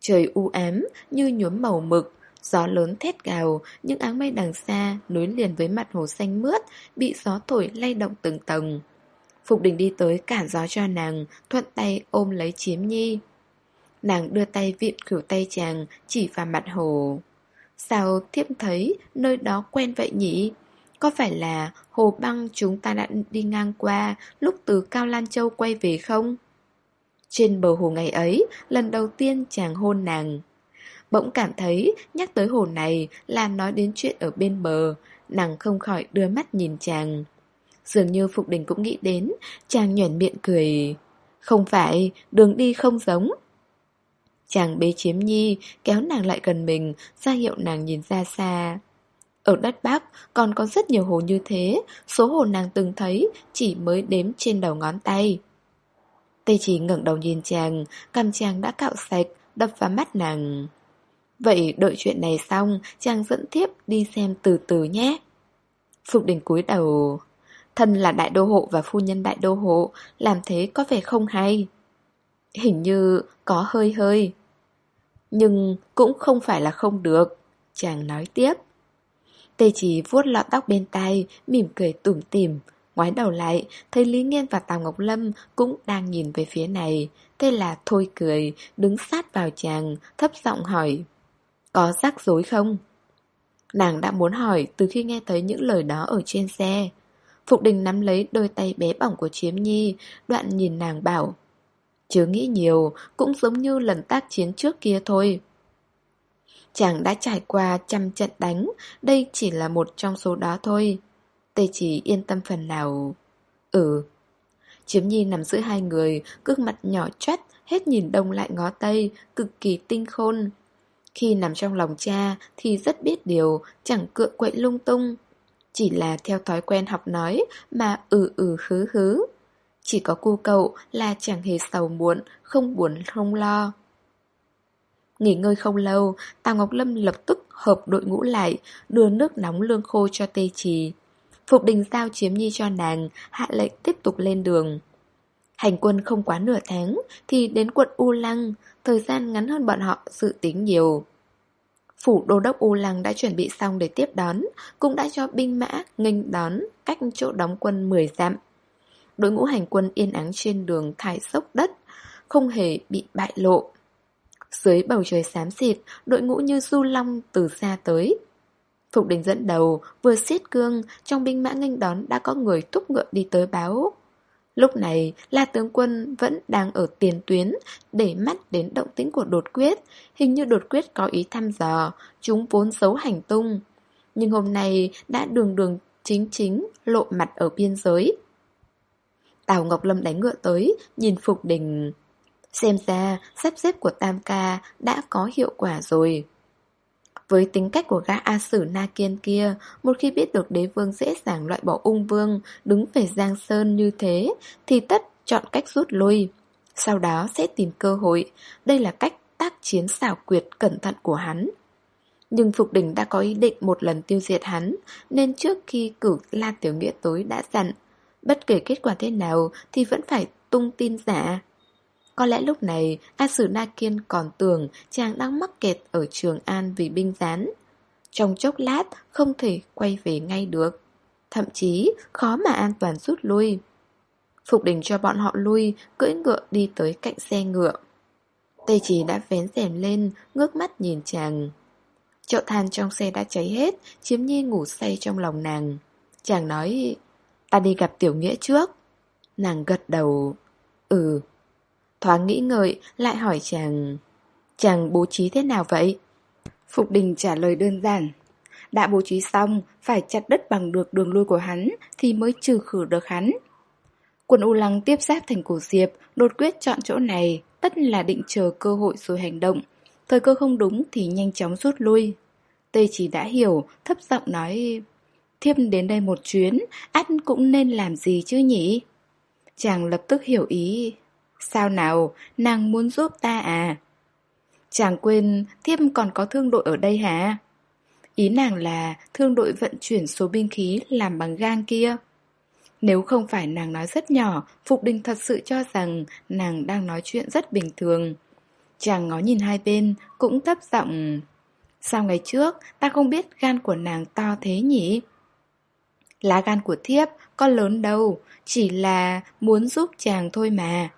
Trời u ám, như nhuốm màu mực, Gió lớn thét gào, những áng mây đằng xa nối liền với mặt hồ xanh mướt, bị gió thổi lay động từng tầng. Phục đình đi tới cản gió cho nàng, thuận tay ôm lấy chiếm nhi. Nàng đưa tay vịn khửu tay chàng, chỉ vào mặt hồ. Sao thiếp thấy nơi đó quen vậy nhỉ? Có phải là hồ băng chúng ta đã đi ngang qua lúc từ Cao Lan Châu quay về không? Trên bờ hồ ngày ấy, lần đầu tiên chàng hôn nàng. Bỗng cảm thấy nhắc tới hồ này là nói đến chuyện ở bên bờ Nàng không khỏi đưa mắt nhìn chàng. Dường như Phục Đình cũng nghĩ đến Chàng nhuẩn miệng cười. Không phải, đường đi không giống. Chàng bế chiếm nhi Kéo nàng lại gần mình ra hiệu nàng nhìn ra xa. Ở đất Bắc còn có rất nhiều hồ như thế Số hồ nàng từng thấy Chỉ mới đếm trên đầu ngón tay. Tây chỉ ngẩng đầu nhìn chàng Cằm chàng đã cạo sạch Đập vào mắt nàng Vậy đợi chuyện này xong, chàng dẫn tiếp đi xem từ từ nhé. Phục đình cúi đầu. Thân là đại đô hộ và phu nhân đại đô hộ, làm thế có vẻ không hay. Hình như có hơi hơi. Nhưng cũng không phải là không được, chàng nói tiếp. Tê chỉ vuốt lọ tóc bên tai, mỉm cười tủm tỉm. Ngoái đầu lại, thấy Lý Nghiên và Tào Ngọc Lâm cũng đang nhìn về phía này. Thế là thôi cười, đứng sát vào chàng, thấp giọng hỏi. Có rắc rối không? Nàng đã muốn hỏi từ khi nghe thấy những lời đó ở trên xe. Phục đình nắm lấy đôi tay bé bỏng của chiếm nhi, đoạn nhìn nàng bảo. Chớ nghĩ nhiều, cũng giống như lần tác chiến trước kia thôi. Chàng đã trải qua trăm trận đánh, đây chỉ là một trong số đó thôi. Tê chỉ yên tâm phần nào. Ừ. Chiếm nhi nằm giữa hai người, Cước mặt nhỏ chắt, hết nhìn đông lại ngó tây, cực kỳ tinh khôn. Khi nằm trong lòng cha thì rất biết điều, chẳng cựa quậy lung tung. Chỉ là theo thói quen học nói mà ừ ừ hứ hứ. Chỉ có cu cậu là chẳng hề sầu muộn, không buồn không lo. Nghỉ ngơi không lâu, Tào Ngọc Lâm lập tức hợp đội ngũ lại, đưa nước nóng lương khô cho tê trì. Phục đình giao chiếm nhi cho nàng, hạ lệnh tiếp tục lên đường. Hành quân không quá nửa tháng thì đến quận U Lăng, thời gian ngắn hơn bọn họ dự tính nhiều. Phủ đô đốc U Lăng đã chuẩn bị xong để tiếp đón, cũng đã cho binh mã nghênh đón cách chỗ đóng quân 10 dặm. Đội ngũ hành quân yên ắng trên đường thải sốc đất, không hề bị bại lộ. Dưới bầu trời xám xịt, đội ngũ như du long từ xa tới. Phục đình dẫn đầu, vừa xiết cương, trong binh mã nghênh đón đã có người thúc ngựa đi tới báo. Lúc này, La tướng quân vẫn đang ở tiền tuyến, để mắt đến động tĩnh của đột quyết. Hình như đột quyết có ý thăm dò, chúng vốn giấu hành tung. Nhưng hôm nay đã đường đường chính chính lộ mặt ở biên giới. Tào Ngọc Lâm đánh ngựa tới, nhìn Phục Đình. Xem ra, sắp xếp của Tam Ca đã có hiệu quả rồi. Với tính cách của gã A Sử Na Kiên kia, một khi biết được đế vương dễ dàng loại bỏ ung vương, đứng về Giang Sơn như thế, thì tất chọn cách rút lui. Sau đó sẽ tìm cơ hội, đây là cách tác chiến xảo quyệt cẩn thận của hắn. Nhưng Phục Đình đã có ý định một lần tiêu diệt hắn, nên trước khi cử La Tiểu Nghĩa tối đã dặn, bất kể kết quả thế nào thì vẫn phải tung tin giả. Có lẽ lúc này A Na Kiên còn tưởng chàng đang mắc kẹt ở Trường An vì binh gián. Trong chốc lát không thể quay về ngay được. Thậm chí khó mà an toàn rút lui. Phục đình cho bọn họ lui, cưỡi ngựa đi tới cạnh xe ngựa. Tây chỉ đã vén rèm lên, ngước mắt nhìn chàng. Chậu than trong xe đã cháy hết, chiếm nhi ngủ say trong lòng nàng. Chàng nói, ta đi gặp tiểu nghĩa trước. Nàng gật đầu, ừ. Thoáng nghĩ ngợi, lại hỏi chàng Chàng bố trí thế nào vậy? Phục đình trả lời đơn giản Đã bố trí xong, phải chặt đất bằng được đường lui của hắn Thì mới trừ khử được hắn Quân U Lăng tiếp giáp thành cổ diệp Đột quyết chọn chỗ này Tất là định chờ cơ hội rồi hành động Thời cơ không đúng thì nhanh chóng rút lui Tê chỉ đã hiểu, thấp giọng nói Thiếp đến đây một chuyến, Át cũng nên làm gì chứ nhỉ? Chàng lập tức hiểu ý Sao nào, nàng muốn giúp ta à? Chàng quên, thiếp còn có thương đội ở đây hả? Ý nàng là thương đội vận chuyển số binh khí làm bằng gang kia. Nếu không phải nàng nói rất nhỏ, Phục Đình thật sự cho rằng nàng đang nói chuyện rất bình thường. Chàng ngó nhìn hai bên, cũng thấp giọng. Sao ngày trước, ta không biết gan của nàng to thế nhỉ? Lá gan của thiếp có lớn đâu, chỉ là muốn giúp chàng thôi mà.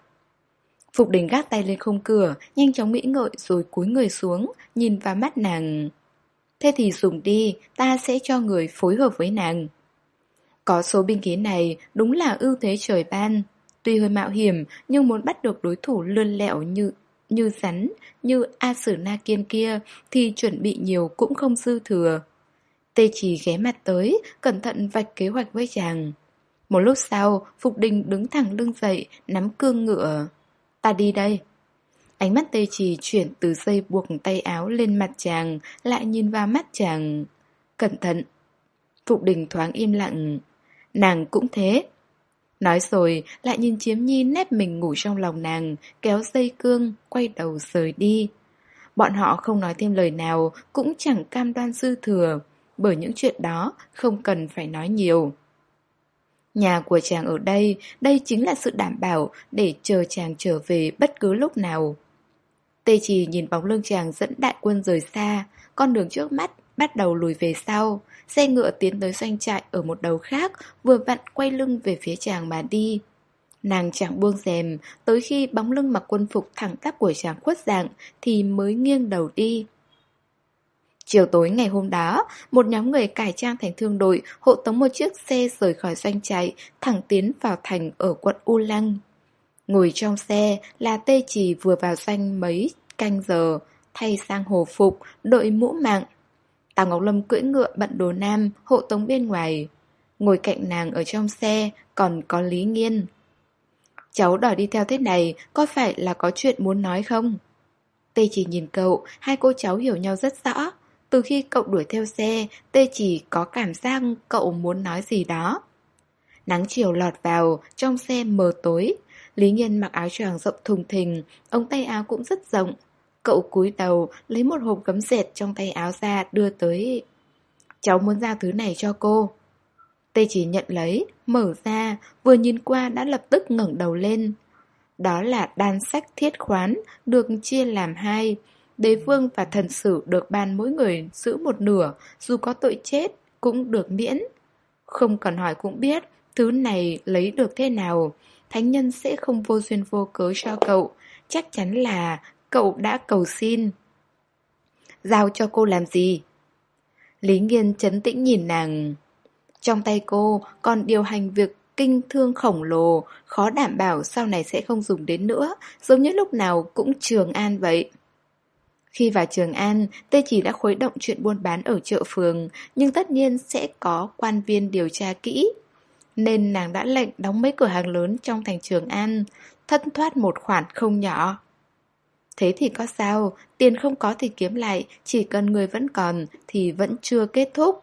Phục đình gác tay lên khung cửa, nhanh chóng nghĩ ngợi rồi cúi người xuống, nhìn vào mắt nàng. Thế thì dùng đi, ta sẽ cho người phối hợp với nàng. Có số binh khí này đúng là ưu thế trời ban. Tuy hơi mạo hiểm, nhưng muốn bắt được đối thủ lươn lẹo như như rắn, như A Sử Na Kiên kia, thì chuẩn bị nhiều cũng không dư thừa. Tê chỉ ghé mặt tới, cẩn thận vạch kế hoạch với chàng. Một lúc sau, Phục Đình đứng thẳng lưng dậy, nắm cương ngựa. Ta đi đây. Ánh mắt tê trì chuyển từ dây buộc tay áo lên mặt chàng, lại nhìn vào mắt chàng. Cẩn thận. Phục đình thoáng im lặng. Nàng cũng thế. Nói rồi, lại nhìn chiếm nhi nép mình ngủ trong lòng nàng, kéo dây cương, quay đầu rời đi. Bọn họ không nói thêm lời nào, cũng chẳng cam đoan dư thừa, bởi những chuyện đó không cần phải nói nhiều. Nhà của chàng ở đây, đây chính là sự đảm bảo để chờ chàng trở về bất cứ lúc nào. Tê chỉ nhìn bóng lưng chàng dẫn đại quân rời xa, con đường trước mắt bắt đầu lùi về sau. Xe ngựa tiến tới doanh trại ở một đầu khác, vừa vặn quay lưng về phía chàng mà đi. Nàng chẳng buông rèm, tới khi bóng lưng mặc quân phục thẳng tắp của chàng khuất dạng thì mới nghiêng đầu đi. Chiều tối ngày hôm đó, một nhóm người cải trang thành thương đội hộ tống một chiếc xe rời khỏi doanh trại, thẳng tiến vào thành ở quận U Lăng. Ngồi trong xe là tê chỉ vừa vào doanh mấy canh giờ, thay sang hồ phục, đội mũ mạng. Tào Ngọc Lâm cưỡi ngựa bận đồ nam, hộ tống bên ngoài. Ngồi cạnh nàng ở trong xe còn có Lý Nghiên. Cháu đòi đi theo thế này, có phải là có chuyện muốn nói không? Tê chỉ nhìn cậu, hai cô cháu hiểu nhau rất rõ. Từ khi cậu đuổi theo xe, Tê chỉ có cảm giác cậu muốn nói gì đó. Nắng chiều lọt vào, trong xe mờ tối. Lý Nhiên mặc áo choàng rộng thùng thình, ống tay áo cũng rất rộng. Cậu cúi đầu, lấy một hộp gấm dệt trong tay áo ra đưa tới. Cháu muốn giao thứ này cho cô. Tê chỉ nhận lấy, mở ra, vừa nhìn qua đã lập tức ngẩng đầu lên. Đó là đan sách thiết khoán, được chia làm hai. Đế vương và thần sử được ban mỗi người giữ một nửa, dù có tội chết, cũng được miễn. Không cần hỏi cũng biết, thứ này lấy được thế nào. Thánh nhân sẽ không vô duyên vô cớ cho cậu, chắc chắn là cậu đã cầu xin. Giao cho cô làm gì? Lý Nghiên chấn tĩnh nhìn nàng. Trong tay cô còn điều hành việc kinh thương khổng lồ, khó đảm bảo sau này sẽ không dùng đến nữa, giống như lúc nào cũng Trường An vậy. Khi vào Trường An, Tê chỉ đã khuấy động chuyện buôn bán ở chợ phường, nhưng tất nhiên sẽ có quan viên điều tra kỹ. Nên nàng đã lệnh đóng mấy cửa hàng lớn trong thành Trường An, thân thoát một khoản không nhỏ. Thế thì có sao, tiền không có thì kiếm lại, chỉ cần người vẫn còn thì vẫn chưa kết thúc.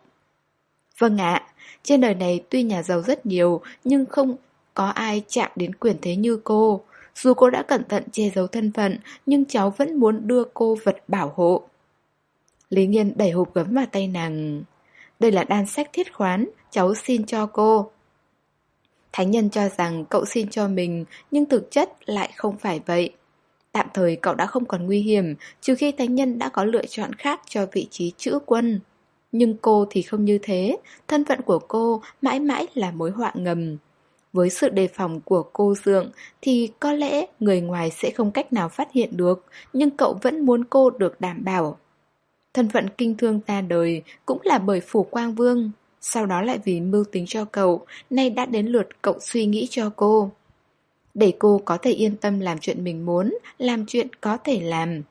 Vâng ạ, trên đời này tuy nhà giàu rất nhiều, nhưng không có ai chạm đến quyền thế như cô. Dù cô đã cẩn thận che giấu thân phận, nhưng cháu vẫn muốn đưa cô vật bảo hộ. Lý Nghiên đẩy hộp gấm vào tay nàng. Đây là đan sách thiết khoán, cháu xin cho cô. Thánh nhân cho rằng cậu xin cho mình, nhưng thực chất lại không phải vậy. Tạm thời cậu đã không còn nguy hiểm, trừ khi thánh nhân đã có lựa chọn khác cho vị trí chữ quân. Nhưng cô thì không như thế, thân phận của cô mãi mãi là mối họa ngầm. Với sự đề phòng của cô Dượng thì có lẽ người ngoài sẽ không cách nào phát hiện được, nhưng cậu vẫn muốn cô được đảm bảo. Thân phận kinh thương ra đời cũng là bởi phủ quang vương, sau đó lại vì mưu tính cho cậu, nay đã đến lượt cậu suy nghĩ cho cô. Để cô có thể yên tâm làm chuyện mình muốn, làm chuyện có thể làm.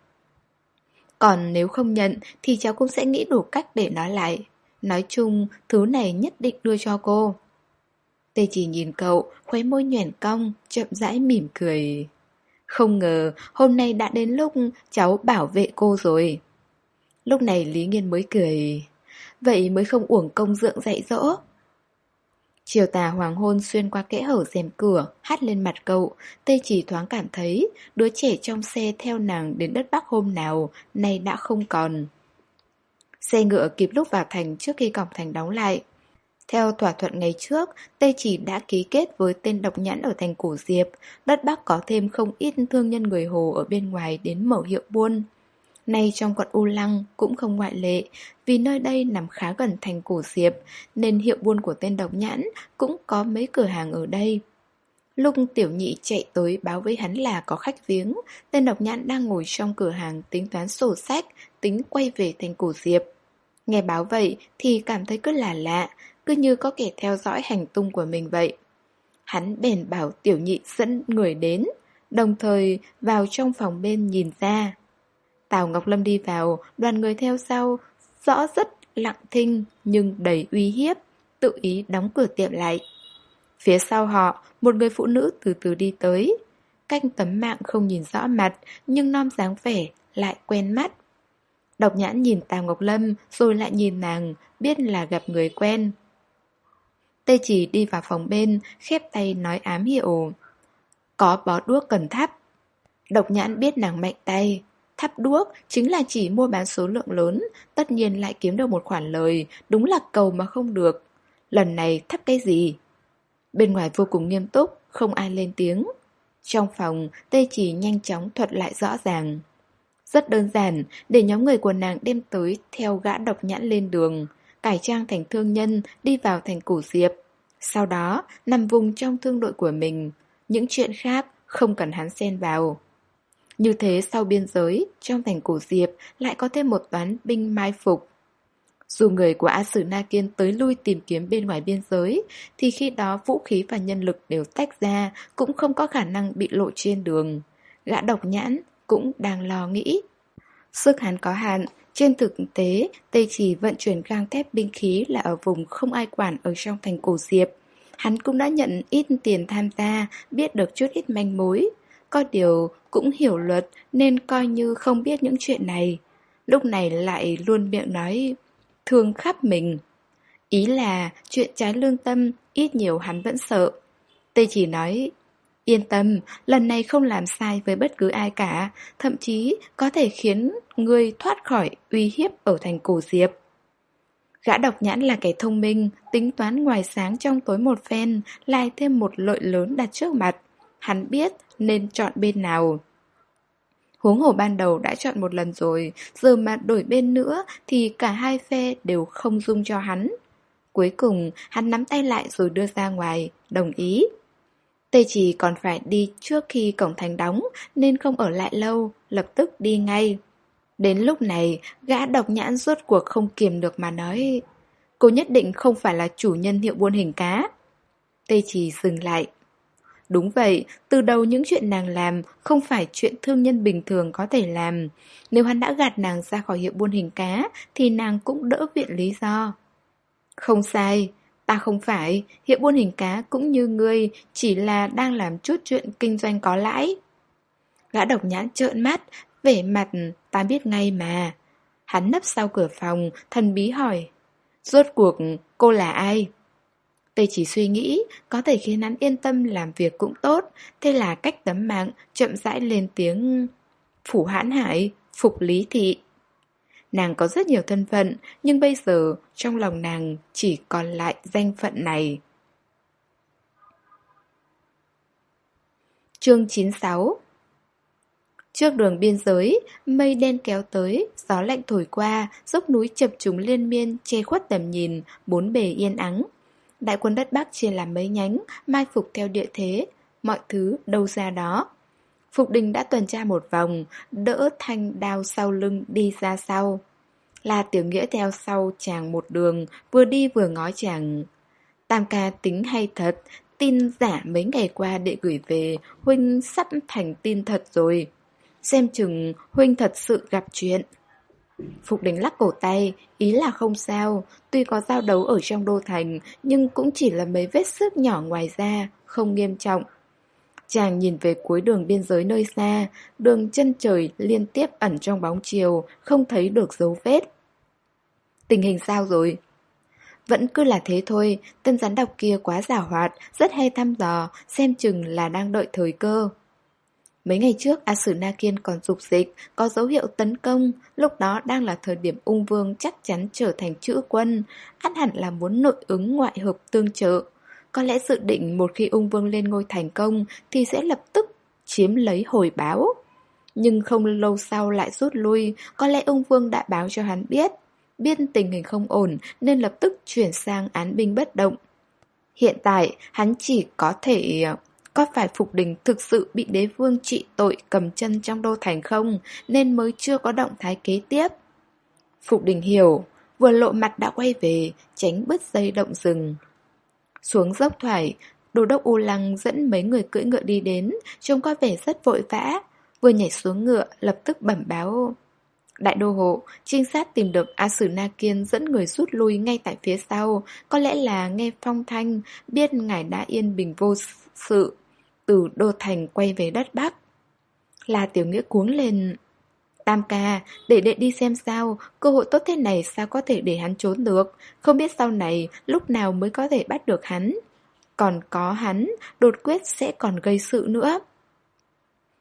Còn nếu không nhận thì cháu cũng sẽ nghĩ đủ cách để nói lại. Nói chung, thứ này nhất định đưa cho cô. Tê chỉ nhìn cậu, khuấy môi nhoẻn cong, chậm rãi mỉm cười. Không ngờ, hôm nay đã đến lúc cháu bảo vệ cô rồi. Lúc này Lý Nghiên mới cười. Vậy mới không uổng công dưỡng dạy dỗ. Chiều tà hoàng hôn xuyên qua kẽ hở rèm cửa, hắt lên mặt cậu, tê chỉ thoáng cảm thấy, đứa trẻ trong xe theo nàng đến đất Bắc hôm nào, nay đã không còn. Xe ngựa kịp lúc vào thành trước khi cổng thành đóng lại. Theo thỏa thuận ngày trước, Tây Chỉ đã ký kết với tên độc nhãn ở thành Cổ Diệp, đất Bắc có thêm không ít thương nhân người Hồ ở bên ngoài đến mở hiệu buôn. Nay trong quận U Lăng cũng không ngoại lệ, vì nơi đây nằm khá gần thành cổ diệp, nên hiệu buôn của tên độc nhãn cũng có mấy cửa hàng ở đây. Lúc tiểu nhị chạy tới báo với hắn là có khách viếng, tên độc nhãn đang ngồi trong cửa hàng tính toán sổ sách, tính quay về thành cổ diệp. Nghe báo vậy thì cảm thấy cứ là lạ, cứ như có kẻ theo dõi hành tung của mình vậy. Hắn bèn bảo tiểu nhị dẫn người đến, đồng thời vào trong phòng bên nhìn ra. Tào Ngọc Lâm đi vào, đoàn người theo sau, rõ rất lặng thinh nhưng đầy uy hiếp, tự ý đóng cửa tiệm lại. Phía sau họ, một người phụ nữ từ từ đi tới. Canh tấm mạng không nhìn rõ mặt, nhưng non dáng vẻ, lại quen mắt. Độc nhãn nhìn Tào Ngọc Lâm, rồi lại nhìn nàng, biết là gặp người quen. Tây chỉ đi vào phòng bên, khép tay nói ám hiệu. Có bó đuốc cần thắp. Độc nhãn biết nàng mạnh tay, Thắp đuốc chính là chỉ mua bán số lượng lớn, tất nhiên lại kiếm được một khoản lời, đúng là cầu mà không được. Lần này thắp cái gì? Bên ngoài vô cùng nghiêm túc, không ai lên tiếng. Trong phòng, Tây chỉ nhanh chóng thuật lại rõ ràng. Rất đơn giản, để nhóm người của nàng đem tới theo gã độc nhãn lên đường, cải trang thành thương nhân, đi vào thành cổ diệp. Sau đó, nằm vùng trong thương đội của mình. Những chuyện khác không cần hắn xen vào. Như thế sau biên giới, trong thành cổ diệp lại có thêm một toán binh mai phục. Dù người của A Sử Na Kiên tới lui tìm kiếm bên ngoài biên giới, thì khi đó vũ khí và nhân lực đều tách ra, cũng không có khả năng bị lộ trên đường. Gã độc nhãn cũng đang lo nghĩ. Sức hắn có hạn, trên thực tế, Tây Chỉ vận chuyển gang thép binh khí là ở vùng không ai quản ở trong thành cổ diệp. Hắn cũng đã nhận ít tiền tham gia, biết được chút ít manh mối. Có điều cũng hiểu luật nên coi như không biết những chuyện này. Lúc này lại luôn miệng nói thương khắp mình. Ý là chuyện trái lương tâm ít nhiều hắn vẫn sợ. Tây chỉ nói Yên tâm, lần này không làm sai với bất cứ ai cả, thậm chí có thể khiến ngươi thoát khỏi uy hiếp ở thành cổ diệp. Gã độc nhãn là kẻ thông minh, tính toán ngoài sáng trong tối một phen, lại thêm một lợi lớn đặt trước mặt. Hắn biết nên chọn bên nào. Huống hồ ban đầu đã chọn một lần rồi, giờ mà đổi bên nữa thì cả hai phe đều không dung cho hắn. Cuối cùng, hắn nắm tay lại rồi đưa ra ngoài, đồng ý. Tê chỉ còn phải đi trước khi cổng thành đóng nên không ở lại lâu, lập tức đi ngay. Đến lúc này, gã độc nhãn rốt cuộc không kiềm được mà nói Cô nhất định không phải là chủ nhân hiệu buôn hình cá Tê chỉ dừng lại Đúng vậy, từ đầu những chuyện nàng làm không phải chuyện thương nhân bình thường có thể làm. Nếu hắn đã gạt nàng ra khỏi hiệu buôn hình cá, thì nàng cũng đỡ viện lý do. Không sai, ta không phải, hiệu buôn hình cá cũng như ngươi, chỉ là đang làm chút chuyện kinh doanh có lãi. Gã độc nhãn trợn mắt, vẻ mặt ta biết ngay mà. Hắn nấp sau cửa phòng, thần bí hỏi. Rốt cuộc, cô là ai? Tây chỉ suy nghĩ, có thể khiến hắn yên tâm làm việc cũng tốt, thế là cách tấm mạng, chậm rãi lên tiếng Phủ hãn hải, phục lý thị. Nàng có rất nhiều thân phận, nhưng bây giờ trong lòng nàng chỉ còn lại danh phận này. Chương 96 Trước đường biên giới, mây đen kéo tới, gió lạnh thổi qua, dốc núi chập trùng liên miên, che khuất tầm nhìn, bốn bề yên ắng. Đại quân đất Bắc chia làm mấy nhánh, mai phục theo địa thế, mọi thứ đâu ra đó. Phục đình đã tuần tra một vòng, đỡ thanh đao sau lưng đi ra sau. La Tiểu Nghĩa theo sau chàng một đường, vừa đi vừa ngó chàng. Tam ca tính hay thật, tin giả mấy ngày qua để gửi về, Huynh sắp thành tin thật rồi. Xem chừng Huynh thật sự gặp chuyện. Phục đình lắc cổ tay, ý là không sao, tuy có giao đấu ở trong đô thành, nhưng cũng chỉ là mấy vết xước nhỏ ngoài da, không nghiêm trọng. Chàng nhìn về cuối đường biên giới nơi xa, đường chân trời liên tiếp ẩn trong bóng chiều, không thấy được dấu vết. Tình hình sao rồi? Vẫn cứ là thế thôi, tên rắn độc kia quá giả hoạt, rất hay thăm dò, xem chừng là đang đợi thời cơ. Mấy ngày trước A Sử Na Kiên còn dục dịch, có dấu hiệu tấn công, lúc đó đang là thời điểm ung vương chắc chắn trở thành chữ quân, át hẳn là muốn nội ứng ngoại hợp tương trợ. Có lẽ dự định một khi ung vương lên ngôi thành công thì sẽ lập tức chiếm lấy hồi báo. Nhưng không lâu sau lại rút lui, có lẽ ung vương đã báo cho hắn biết. Biết tình hình không ổn nên lập tức chuyển sang án binh bất động. Hiện tại hắn chỉ có thể ờ, có phải Phục Đình thực sự bị đế vương trị tội cầm chân trong đô thành không, nên mới chưa có động thái kế tiếp? Phục Đình hiểu, vừa lộ mặt đã quay về, tránh bứt dây động rừng. Xuống dốc thoải, đồ đốc U Lăng dẫn mấy người cưỡi ngựa đi đến, trông có vẻ rất vội vã. Vừa nhảy xuống ngựa, lập tức bẩm báo. Đại đô hộ, trinh sát tìm được A Sử Na Kiên dẫn người rút lui ngay tại phía sau, có lẽ là nghe phong thanh, biết ngài đã yên bình vô sự, từ đô thành quay về đất Bắc. Là tiểu nghĩa cuống lên. Tam ca, để đệ đi xem sao, cơ hội tốt thế này sao có thể để hắn trốn được, không biết sau này lúc nào mới có thể bắt được hắn. Còn có hắn, đột quyết sẽ còn gây sự nữa.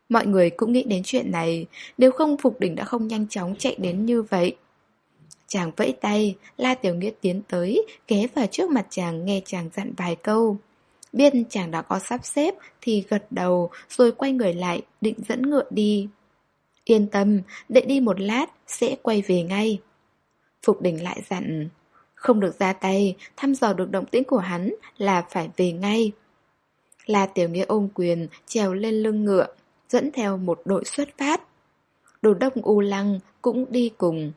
Mọi người cũng nghĩ đến chuyện này, nếu không Phục Đỉnh đã không nhanh chóng chạy đến như vậy. Chàng vẫy tay, La Tiểu Nghĩa tiến tới, ghé vào trước mặt chàng nghe chàng dặn vài câu. Biết chàng đã có sắp xếp thì gật đầu rồi quay người lại định dẫn ngựa đi. Yên tâm, đệ đi một lát, sẽ quay về ngay. Phục đình lại dặn, không được ra tay, thăm dò được động tĩnh của hắn là phải về ngay. La Tiểu Nghĩa ôm quyền, trèo lên lưng ngựa, dẫn theo một đội xuất phát. Đồ đốc U Lăng cũng đi cùng.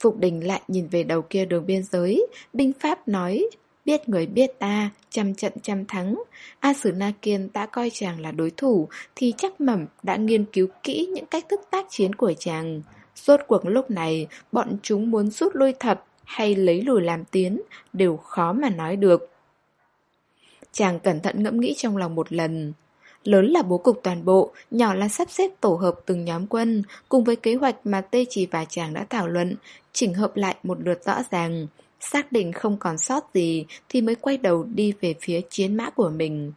Phục đình lại nhìn về đầu kia đường biên giới, binh Pháp nói, biết người biết ta, trăm trận trăm thắng. A Sử Na Kiên đã coi chàng là đối thủ, thì chắc mẩm đã nghiên cứu kỹ những cách thức tác chiến của chàng. Rốt cuộc lúc này, bọn chúng muốn rút lui thật hay lấy lùi làm tiến, đều khó mà nói được. Chàng cẩn thận ngẫm nghĩ trong lòng một lần. Lớn là bố cục toàn bộ, nhỏ là sắp xếp tổ hợp từng nhóm quân, cùng với kế hoạch mà Tê Chỉ và chàng đã thảo luận, chỉnh hợp lại một lượt rõ ràng. Xác định không còn sót gì thì mới quay đầu đi về phía chiến mã của mình.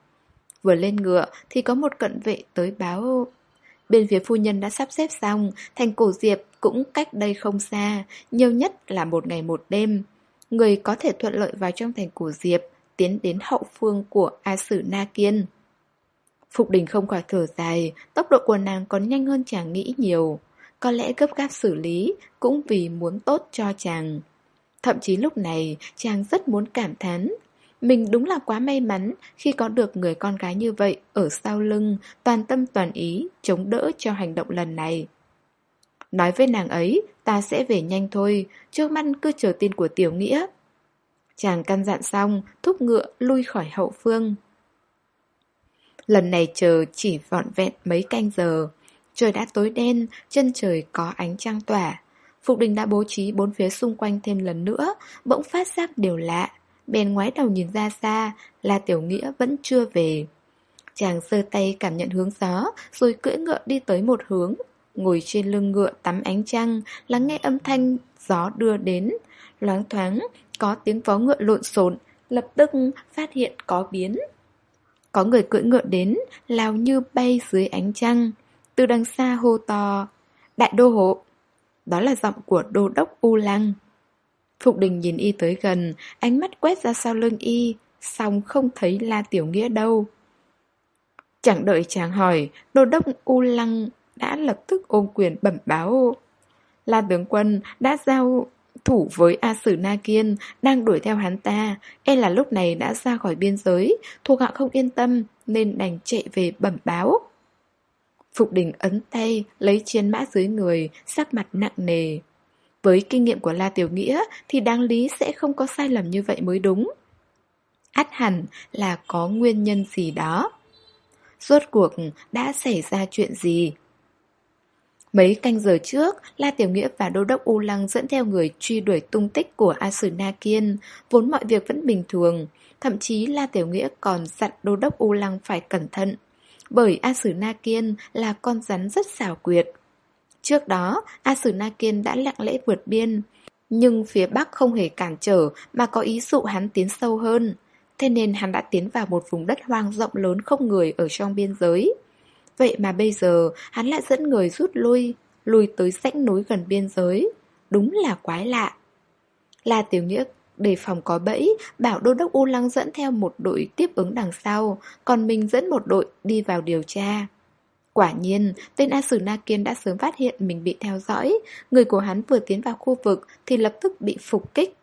Vừa lên ngựa thì có một cận vệ tới báo Bên phía phu nhân đã sắp xếp xong, thành cổ diệp cũng cách đây không xa, nhiều nhất là một ngày một đêm. Người có thể thuận lợi vào trong thành cổ diệp, tiến đến hậu phương của A Sử Na Kiên. Phục đình không khỏi thở dài, tốc độ của nàng còn nhanh hơn chàng nghĩ nhiều. Có lẽ gấp gáp xử lý cũng vì muốn tốt cho chàng. Thậm chí lúc này chàng rất muốn cảm thán mình đúng là quá may mắn khi có được người con gái như vậy ở sau lưng, toàn tâm toàn ý, chống đỡ cho hành động lần này. Nói với nàng ấy, ta sẽ về nhanh thôi, trước mắt cứ chờ tin của Tiểu Nghĩa. Chàng căn dặn xong, thúc ngựa lui khỏi hậu phương. Lần này chờ chỉ vọn vẹn mấy canh giờ. Trời đã tối đen, chân trời có ánh trăng tỏa. Phục đình đã bố trí bốn phía xung quanh thêm lần nữa, bỗng phát giác điều lạ. bèn ngoái đầu nhìn ra xa là Tiểu Nghĩa vẫn chưa về. Chàng sơ tay cảm nhận hướng gió Rồi cưỡi ngựa đi tới một hướng. Ngồi trên lưng ngựa tắm ánh trăng Lắng nghe âm thanh gió đưa đến. Loáng thoáng Có tiếng vó ngựa lộn xộn Lập tức phát hiện có biến. Có người cưỡi ngựa đến Lao như bay dưới ánh trăng. Từ đằng xa hô to Đại đô hộ đó là giọng của đô đốc U Lăng Phục đình nhìn y tới gần, ánh mắt quét ra sau lưng y, xong không thấy La Tiểu Nghĩa đâu. Chẳng đợi chàng hỏi, đô đốc U Lăng đã lập tức ôm quyền bẩm báo. La tướng quân đã giao thủ với A Sử Na Kiên, đang đuổi theo hắn ta, e là lúc này đã ra khỏi biên giới, thuộc hạ không yên tâm, nên đành chạy về bẩm báo. Phục đình ấn tay, lấy chiến mã dưới người, sắc mặt nặng nề. Với kinh nghiệm của La Tiểu Nghĩa thì đáng lý sẽ không có sai lầm như vậy mới đúng. Át hẳn là có nguyên nhân gì đó. Rốt cuộc đã xảy ra chuyện gì? Mấy canh giờ trước, La Tiểu Nghĩa và Đô đốc U Lăng dẫn theo người truy đuổi tung tích của A Sử Na Kiên, vốn mọi việc vẫn bình thường. Thậm chí La Tiểu Nghĩa còn dặn Đô đốc U Lăng phải cẩn thận. Bởi A Sử Na Kiên là con rắn rất xảo quyệt, Trước đó, A Sử Na Kiên đã lặng lẽ vượt biên, nhưng phía Bắc không hề cản trở mà có ý dụ hắn tiến sâu hơn. Thế nên hắn đã tiến vào một vùng đất hoang rộng lớn không người ở trong biên giới. Vậy mà bây giờ hắn lại dẫn người rút lui, lùi tới rãnh núi gần biên giới. Đúng là quái lạ. La Tiểu Nghĩa đề phòng có bẫy, bảo đô đốc U Lăng dẫn theo một đội tiếp ứng đằng sau, còn mình dẫn một đội đi vào điều tra. Quả nhiên, tên A Sử Na Kiên đã sớm phát hiện mình bị theo dõi, người của hắn vừa tiến vào khu vực thì lập tức bị phục kích.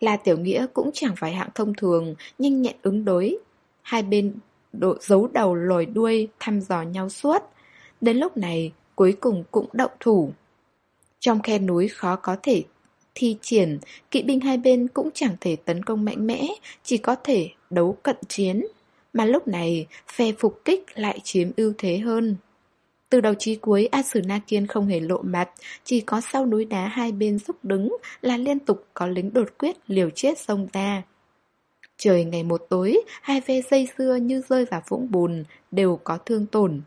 La Tiểu Nghĩa cũng chẳng phải hạng thông thường, nhanh nhẹn ứng đối. Hai bên độ giấu đầu lồi đuôi, thăm dò nhau suốt. Đến lúc này, cuối cùng cũng động thủ. Trong khe núi khó có thể thi triển, kỵ binh hai bên cũng chẳng thể tấn công mạnh mẽ, chỉ có thể đấu cận chiến. Mà lúc này, phe phục kích lại chiếm ưu thế hơn. Từ đầu chí cuối, A Sử Na Kiên không hề lộ mặt, chỉ có sau núi đá hai bên dốc đứng là liên tục có lính đột quyết liều chết xông ra. Trời ngày một tối, hai phe dây dưa như rơi vào vũng bùn, đều có thương tổn.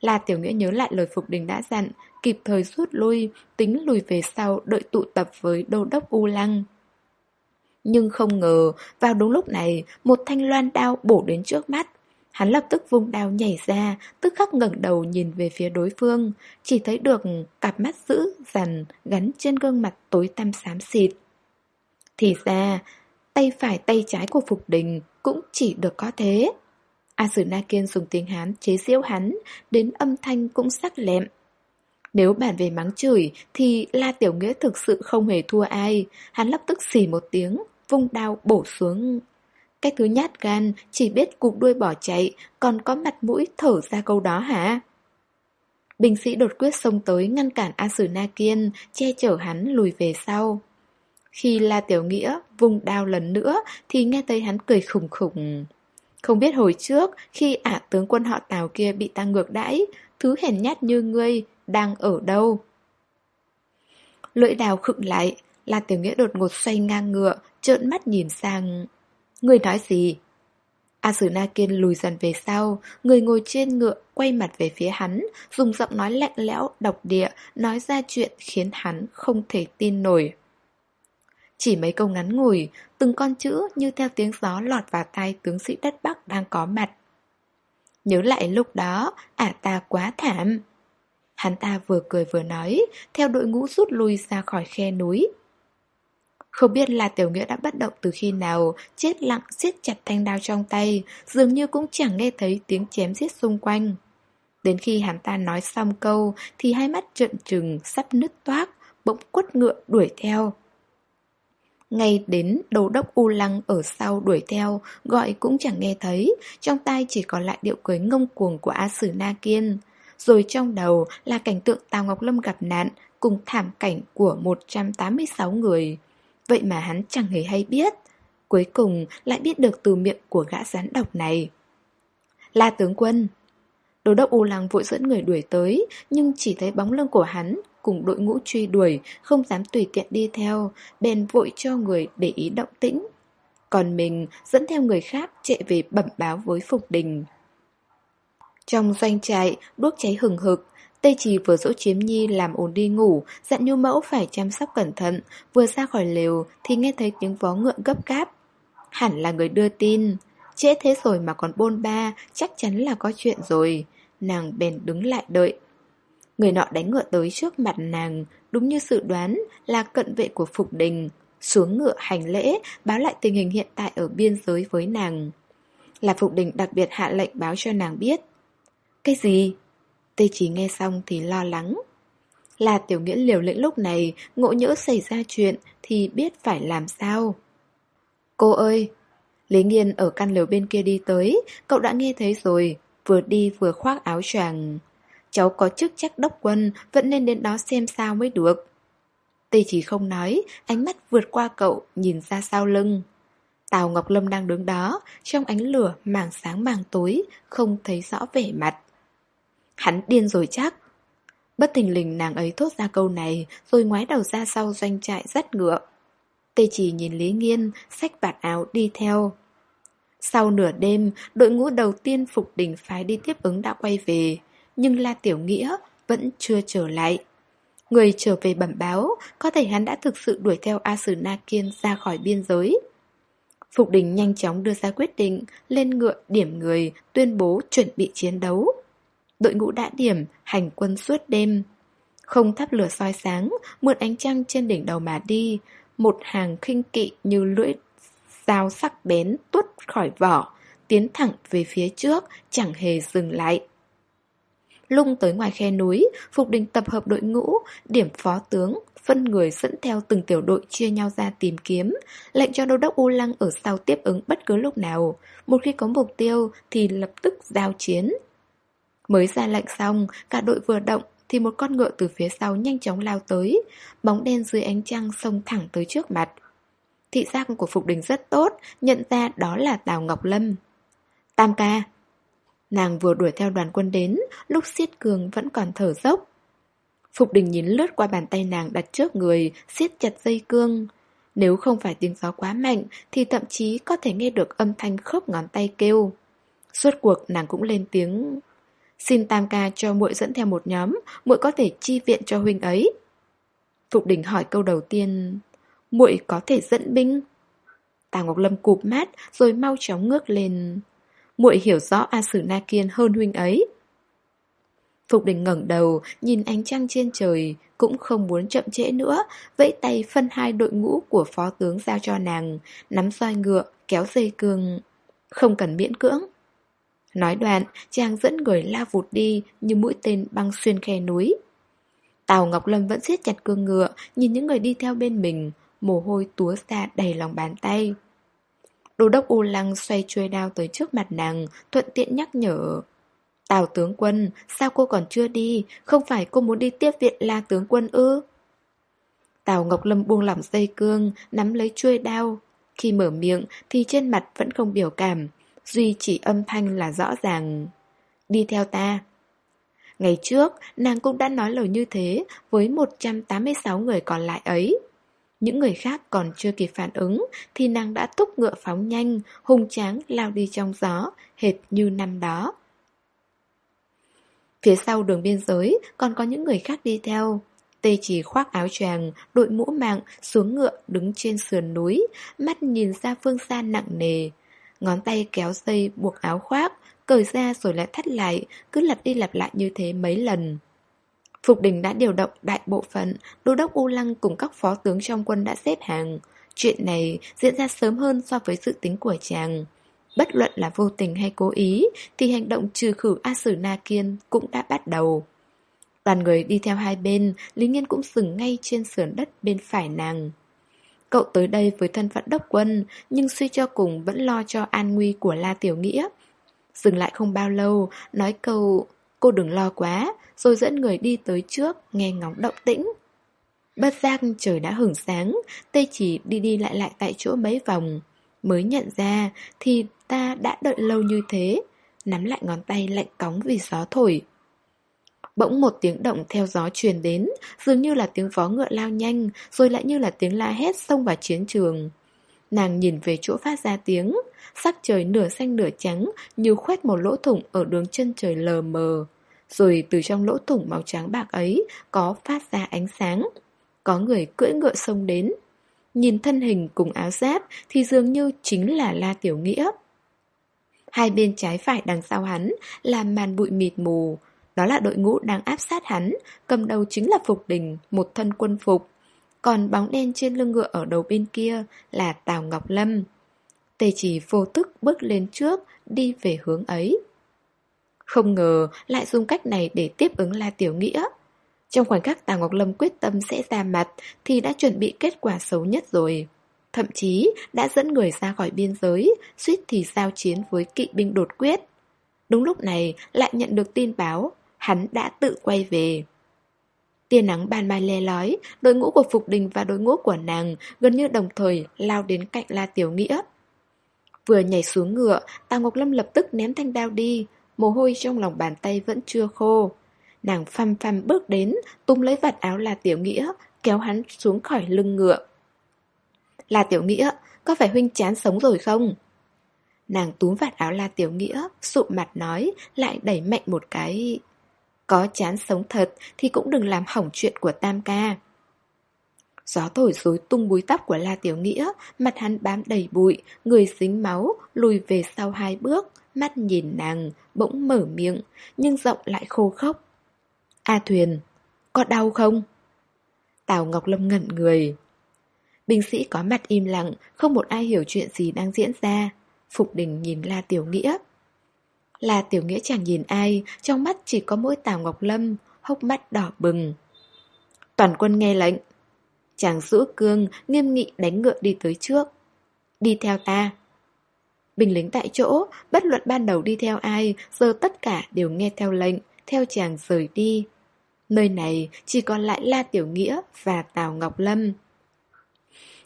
La Tiểu Nghĩa nhớ lại lời Phục Đình đã dặn, kịp thời rút lui, tính lùi về sau đợi tụ tập với đô đốc U Lăng. Nhưng không ngờ, vào đúng lúc này, một thanh loan đao bổ đến trước mắt. Hắn lập tức vung đao nhảy ra, tức khắc ngẩng đầu nhìn về phía đối phương, chỉ thấy được cặp mắt dữ, dằn, gắn trên gương mặt tối tăm xám xịt. Thì ra, tay phải tay trái của Phục Đình cũng chỉ được có thế. A Sử Na Kiên dùng tiếng Hán chế giễu hắn, đến âm thanh cũng sắc lẹm. Nếu bàn về mắng chửi thì La Tiểu Nghĩa thực sự không hề thua ai. Hắn lập tức xì một tiếng, vung đao bổ xuống. Cái thứ nhát gan, chỉ biết cục đuôi bỏ chạy, còn có mặt mũi thở ra câu đó hả? Binh sĩ đột quyết xông tới ngăn cản A Sử Na Kiên, che chở hắn lùi về sau. Khi La Tiểu Nghĩa vùng đao lần nữa thì nghe thấy hắn cười khủng khủng. Không biết hồi trước khi ả tướng quân họ Tào kia bị ta ngược đãi, thứ hèn nhát như ngươi đang ở đâu? Lưỡi đào khựng lại, là Tiểu Nghĩa đột ngột xoay ngang ngựa, trợn mắt nhìn sang. Ngươi nói gì? A Sử Na Kiên lùi dần về sau, người ngồi trên ngựa quay mặt về phía hắn, dùng giọng nói lạnh lẽo, độc địa, nói ra chuyện khiến hắn không thể tin nổi. Chỉ mấy câu ngắn ngủi, từng con chữ như theo tiếng gió lọt vào tai tướng sĩ đất Bắc đang có mặt. Nhớ lại lúc đó, ả ta quá thảm. Hắn ta vừa cười vừa nói, theo đội ngũ rút lui ra khỏi khe núi. Không biết là Tiểu Nghĩa đã bất động từ khi nào, chết lặng siết chặt thanh đao trong tay, dường như cũng chẳng nghe thấy tiếng chém giết xung quanh. Đến khi hắn ta nói xong câu thì hai mắt trợn trừng sắp nứt toác, bỗng quất ngựa đuổi theo. Ngay đến đầu đốc U Lăng ở sau đuổi theo, gọi cũng chẳng nghe thấy, trong tai chỉ còn lại điệu cưới ngông cuồng của A Sử Na Kiên. Rồi trong đầu là cảnh tượng Tào Ngọc Lâm gặp nạn cùng thảm cảnh của 186 người. Vậy mà hắn chẳng hề hay biết Cuối cùng lại biết được từ miệng của gã rắn độc này La tướng quân Đô đốc U Lăng vội dẫn người đuổi tới Nhưng chỉ thấy bóng lưng của hắn Cùng đội ngũ truy đuổi Không dám tùy tiện đi theo Bèn vội cho người để ý động tĩnh Còn mình dẫn theo người khác chạy về bẩm báo với Phục Đình Trong doanh trại, đuốc cháy hừng hực Tây Trì vừa dỗ chiếm nhi làm ổn đi ngủ, dặn nhu mẫu phải chăm sóc cẩn thận, vừa ra khỏi lều thì nghe thấy tiếng vó ngựa gấp gáp. Hẳn là người đưa tin, trễ thế rồi mà còn bôn ba, chắc chắn là có chuyện rồi. Nàng bèn đứng lại đợi. Người nọ đánh ngựa tới trước mặt nàng, đúng như dự đoán là cận vệ của Phục Đình. Xuống ngựa hành lễ, báo lại tình hình hiện tại ở biên giới với nàng. Là Phục Đình đặc biệt hạ lệnh báo cho nàng biết. Cái gì? Tê chỉ nghe xong thì lo lắng. Là tiểu nghĩa liều lĩnh lúc này, ngộ nhỡ xảy ra chuyện thì biết phải làm sao. Cô ơi! Lý Nghiên ở căn lều bên kia đi tới, cậu đã nghe thấy rồi, vừa đi vừa khoác áo choàng. Cháu có chức trách đốc quân, vẫn nên đến đó xem sao mới được. Tê chỉ không nói, ánh mắt vượt qua cậu, nhìn ra sau lưng. Tào Ngọc Lâm đang đứng đó, trong ánh lửa mảng sáng mảng tối, không thấy rõ vẻ mặt. Hắn điên rồi chắc. Bất thình lình nàng ấy thốt ra câu này, rồi ngoái đầu ra sau doanh trại dắt ngựa. Tê chỉ nhìn Lý Nghiên, xách bạt áo đi theo. Sau nửa đêm, đội ngũ đầu tiên Phục đỉnh phái đi tiếp ứng đã quay về, nhưng La Tiểu Nghĩa vẫn chưa trở lại. Người trở về bẩm báo, có thể hắn đã thực sự đuổi theo A Sử Na Kiên ra khỏi biên giới. Phục đình nhanh chóng đưa ra quyết định, lên ngựa điểm người, tuyên bố chuẩn bị chiến đấu đội ngũ đã điểm, hành quân suốt đêm. Không thắp lửa soi sáng, mượn ánh trăng trên đỉnh đầu mà đi, một hàng khinh kỵ như lưỡi dao sắc bén tuốt khỏi vỏ, tiến thẳng về phía trước, chẳng hề dừng lại. Lung tới ngoài khe núi, Phục Đình tập hợp đội ngũ, điểm phó tướng, phân người dẫn theo từng tiểu đội chia nhau ra tìm kiếm, lệnh cho đô đốc U Lăng ở sau tiếp ứng bất cứ lúc nào. Một khi có mục tiêu thì lập tức giao chiến. Mới ra lệnh xong, cả đội vừa động thì một con ngựa từ phía sau nhanh chóng lao tới, bóng đen dưới ánh trăng xông thẳng tới trước mặt. Thị giác của Phục Đình rất tốt, nhận ra đó là Tào Ngọc Lâm. Tam ca. Nàng vừa đuổi theo đoàn quân đến, lúc siết cường vẫn còn thở dốc. Phục Đình nhìn lướt qua bàn tay nàng đặt trước người, siết chặt dây cương. Nếu không phải tiếng gió quá mạnh, thì thậm chí có thể nghe được âm thanh khớp ngón tay kêu. Suốt cuộc nàng cũng lên tiếng Xin Tam ca cho muội dẫn theo một nhóm, muội có thể chi viện cho huynh ấy. Phục Đình hỏi câu đầu tiên, muội có thể dẫn binh? Tà Ngọc Lâm cụp mát rồi mau chóng ngước lên. Muội hiểu rõ A Sử Na Kiên hơn huynh ấy. Phục Đình ngẩng đầu, nhìn ánh trăng trên trời, cũng không muốn chậm trễ nữa, vẫy tay phân hai đội ngũ của phó tướng giao cho nàng, nắm roi ngựa, kéo dây cương. Không cần miễn cưỡng. Nói đoạn, chàng dẫn người la vụt đi như mũi tên băng xuyên khe núi. Tào Ngọc Lâm vẫn siết chặt cương ngựa, nhìn những người đi theo bên mình, mồ hôi túa ra đầy lòng bàn tay. Đô đốc U Lăng xoay chuôi đao tới trước mặt nàng, thuận tiện nhắc nhở. Tào tướng quân, sao cô còn chưa đi? Không phải cô muốn đi tiếp viện la tướng quân ư? Tào Ngọc Lâm buông lỏng dây cương, nắm lấy chuôi đao. Khi mở miệng thì trên mặt vẫn không biểu cảm, duy chỉ âm thanh là rõ ràng. Đi theo ta. Ngày trước, nàng cũng đã nói lời như thế với 186 người còn lại ấy. Những người khác còn chưa kịp phản ứng thì nàng đã túc ngựa phóng nhanh, hung tráng lao đi trong gió, hệt như năm đó. Phía sau đường biên giới còn có những người khác đi theo. Tê chỉ khoác áo choàng, đội mũ mạng, xuống ngựa đứng trên sườn núi, mắt nhìn ra phương xa nặng nề. Ngón tay kéo dây buộc áo khoác, cởi ra rồi lại thắt lại, cứ lặp đi lặp lại như thế mấy lần. Phục đình đã điều động đại bộ phận, đô đốc U Lăng cùng các phó tướng trong quân đã xếp hàng. Chuyện này diễn ra sớm hơn so với dự tính của chàng. Bất luận là vô tình hay cố ý, thì hành động trừ khử A Sử Na Kiên cũng đã bắt đầu. Đoàn người đi theo hai bên, Lý Nghiên cũng dừng ngay trên sườn đất bên phải nàng. Cậu tới đây với thân phận đốc quân, nhưng suy cho cùng vẫn lo cho an nguy của La Tiểu Nghĩa. Dừng lại không bao lâu, nói câu cô đừng lo quá, rồi dẫn người đi tới trước, nghe ngóng động tĩnh. Bất giác trời đã hửng sáng, tê chỉ đi đi lại lại tại chỗ mấy vòng. Mới nhận ra thì ta đã đợi lâu như thế, nắm lại ngón tay lạnh cóng vì gió thổi. Bỗng một tiếng động theo gió truyền đến, dường như là tiếng vó ngựa lao nhanh, rồi lại như là tiếng la hét xông vào chiến trường. Nàng nhìn về chỗ phát ra tiếng, sắc trời nửa xanh nửa trắng như khoét một lỗ thủng ở đường chân trời lờ mờ. Rồi từ trong lỗ thủng màu trắng bạc ấy có phát ra ánh sáng. Có người cưỡi ngựa sông đến. Nhìn thân hình cùng áo giáp thì dường như chính là La Tiểu Nghĩa. Hai bên trái phải đằng sau hắn là màn bụi mịt mù, đó là đội ngũ đang áp sát hắn, cầm đầu chính là Phục Đình, một thân quân phục. Còn bóng đen trên lưng ngựa ở đầu bên kia là Tào Ngọc Lâm. Tề chỉ vô thức bước lên trước, đi về hướng ấy. Không ngờ lại dùng cách này để tiếp ứng La Tiểu Nghĩa. Trong khoảnh khắc Tào Ngọc Lâm quyết tâm sẽ ra mặt thì đã chuẩn bị kết quả xấu nhất rồi. Thậm chí đã dẫn người ra khỏi biên giới, suýt thì giao chiến với kỵ binh đột quyết. Đúng lúc này lại nhận được tin báo hắn đã tự quay về. Tia nắng ban mai le lói, đội ngũ của Phục Đình và đội ngũ của nàng gần như đồng thời lao đến cạnh La Tiểu Nghĩa. Vừa nhảy xuống ngựa, Tào Ngọc Lâm lập tức ném thanh đao đi, mồ hôi trong lòng bàn tay vẫn chưa khô. Nàng phăm phăm bước đến, tung lấy vạt áo La Tiểu Nghĩa, kéo hắn xuống khỏi lưng ngựa. La Tiểu Nghĩa, có phải huynh chán sống rồi không? Nàng túm vạt áo La Tiểu Nghĩa, sụ mặt nói, lại đẩy mạnh một cái có chán sống thật thì cũng đừng làm hỏng chuyện của Tam ca. Gió thổi rối tung búi tóc của La Tiểu Nghĩa, mặt hắn bám đầy bụi, người dính máu, lùi về sau hai bước, mắt nhìn nàng, bỗng mở miệng, nhưng giọng lại khô khốc. A Thuyền, có đau không? Tào Ngọc Lâm ngẩn người. Binh sĩ có mặt im lặng, không một ai hiểu chuyện gì đang diễn ra. Phục đình nhìn La Tiểu Nghĩa. Là tiểu nghĩa chẳng nhìn ai, trong mắt chỉ có mỗi Tào Ngọc Lâm, hốc mắt đỏ bừng. Toàn quân nghe lệnh. Chàng giữ cương, nghiêm nghị đánh ngựa đi tới trước. Đi theo ta. Binh lính tại chỗ, bất luận ban đầu đi theo ai, giờ tất cả đều nghe theo lệnh, theo chàng rời đi. Nơi này chỉ còn lại La Tiểu Nghĩa và Tào Ngọc Lâm.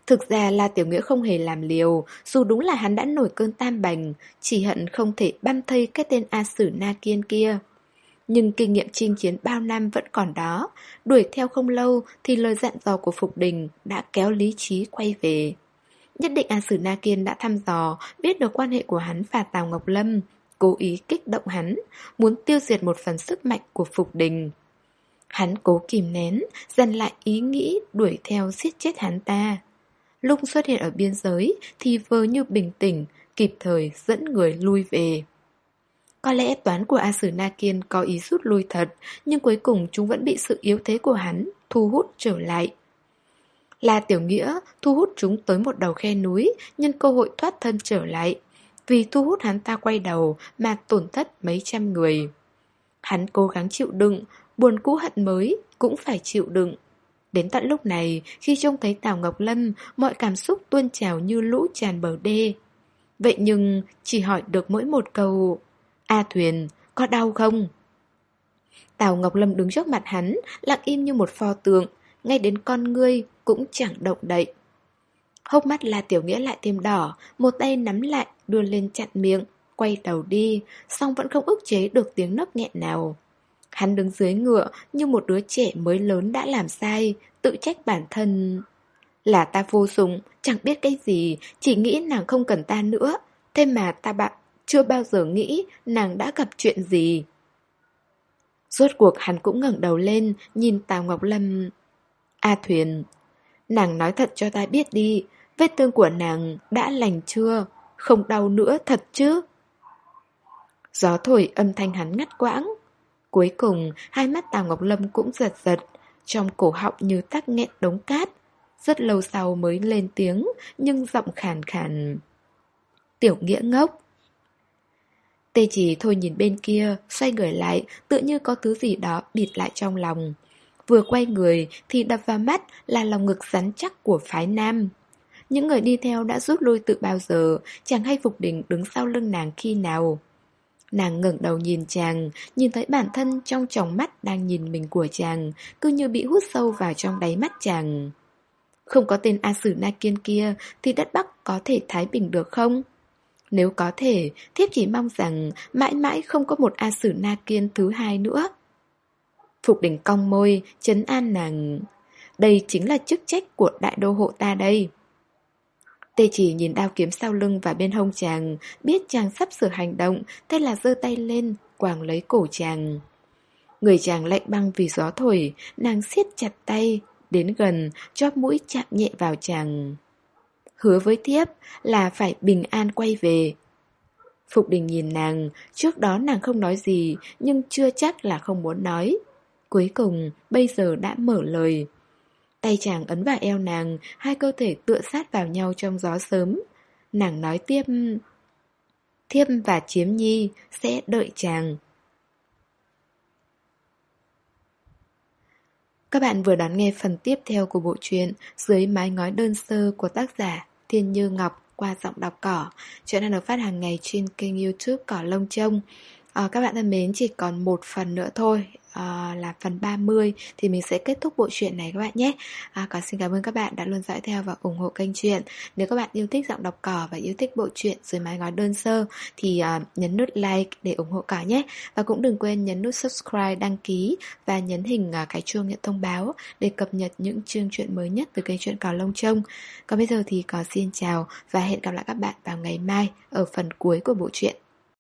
Thực ra là Tiểu Nghĩa không hề làm liều, dù đúng là hắn đã nổi cơn tam bành, chỉ hận không thể băm thây cái tên A Sử Na Kiên kia. Nhưng kinh nghiệm chinh chiến bao năm vẫn còn đó, đuổi theo không lâu thì lời dặn dò của Phục Đình đã kéo lý trí quay về. Nhất định A Sử Na Kiên đã thăm dò, biết được quan hệ của hắn và Tào Ngọc Lâm, cố ý kích động hắn, muốn tiêu diệt một phần sức mạnh của Phục Đình. Hắn cố kìm nén, dần lại ý nghĩ đuổi theo giết chết hắn ta. Lúc xuất hiện ở biên giới thì vờ như bình tĩnh, kịp thời dẫn người lui về. Có lẽ toán của A Sử Na Kiên có ý rút lui thật, nhưng cuối cùng chúng vẫn bị sự yếu thế của hắn thu hút trở lại. Là Tiểu Nghĩa thu hút chúng tới một đầu khe núi, nhân cơ hội thoát thân trở lại. Vì thu hút hắn ta quay đầu mà tổn thất mấy trăm người. Hắn cố gắng chịu đựng, buồn cũ hận mới, cũng phải chịu đựng. Đến tận lúc này, khi trông thấy Tào Ngọc Lâm, mọi cảm xúc tuôn trào như lũ tràn bờ đê. Vậy nhưng, chỉ hỏi được mỗi một câu, A Thuyền, có đau không? Tào Ngọc Lâm đứng trước mặt hắn, lặng im như một pho tượng, ngay đến con ngươi cũng chẳng động đậy. Hốc mắt là tiểu nghĩa lại thêm đỏ, một tay nắm lại, đưa lên chặn miệng, quay đầu đi, song vẫn không ức chế được tiếng nấc nghẹn nào. Hắn đứng dưới ngựa như một đứa trẻ mới lớn đã làm sai, tự trách bản thân. Là ta vô dụng, chẳng biết cái gì, chỉ nghĩ nàng không cần ta nữa. Thế mà ta bạn chưa bao giờ nghĩ nàng đã gặp chuyện gì. Rốt cuộc hắn cũng ngẩng đầu lên, nhìn Tào Ngọc Lâm. A Thuyền, nàng nói thật cho ta biết đi, vết thương của nàng đã lành chưa? Không đau nữa thật chứ? Gió thổi âm thanh hắn ngắt quãng. Cuối cùng, hai mắt Tào Ngọc Lâm cũng giật giật, trong cổ họng như tắc nghẹn đống cát. Rất lâu sau mới lên tiếng, nhưng giọng khàn khàn. Tiểu nghĩa ngốc. Tê chỉ thôi nhìn bên kia, xoay người lại, tự như có thứ gì đó bịt lại trong lòng. Vừa quay người thì đập vào mắt là lòng ngực rắn chắc của phái nam. Những người đi theo đã rút lui từ bao giờ, chàng hay Phục Đình đứng sau lưng nàng khi nào. Nàng ngẩng đầu nhìn chàng, nhìn thấy bản thân trong tròng mắt đang nhìn mình của chàng, cứ như bị hút sâu vào trong đáy mắt chàng. Không có tên A Sử Na Kiên kia thì đất Bắc có thể thái bình được không? Nếu có thể, thiếp chỉ mong rằng mãi mãi không có một A Sử Na Kiên thứ hai nữa. Phục đỉnh cong môi, chấn an nàng. Đây chính là chức trách của đại đô hộ ta đây. Tê chỉ nhìn đao kiếm sau lưng và bên hông chàng, biết chàng sắp sửa hành động, thế là giơ tay lên, quàng lấy cổ chàng. Người chàng lạnh băng vì gió thổi, nàng siết chặt tay, đến gần, chóp mũi chạm nhẹ vào chàng. Hứa với thiếp là phải bình an quay về. Phục đình nhìn nàng, trước đó nàng không nói gì, nhưng chưa chắc là không muốn nói. Cuối cùng, bây giờ đã mở lời. Tay chàng ấn vào eo nàng, hai cơ thể tựa sát vào nhau trong gió sớm. Nàng nói tiếp... Thiếp và Chiếm Nhi sẽ đợi chàng. Các bạn vừa đón nghe phần tiếp theo của bộ truyện Dưới mái ngói đơn sơ của tác giả Thiên Như Ngọc qua giọng đọc cỏ. Chuyện đang được phát hàng ngày trên kênh youtube Cỏ Lông Trông. À, các bạn thân mến, chỉ còn một phần nữa thôi à, là phần 30 thì mình sẽ kết thúc bộ truyện này các bạn nhé. À, còn xin cảm ơn các bạn đã luôn dõi theo và ủng hộ kênh truyện. Nếu các bạn yêu thích giọng đọc cỏ và yêu thích bộ truyện dưới mái ngói đơn sơ thì à, nhấn nút like để ủng hộ cỏ nhé. Và cũng đừng quên nhấn nút subscribe, đăng ký và nhấn hình à, cái chuông nhận thông báo để cập nhật những chương truyện mới nhất từ kênh truyện cỏ lông trông. Còn bây giờ thì cỏ xin chào và hẹn gặp lại các bạn vào ngày mai ở phần cuối của bộ truyện.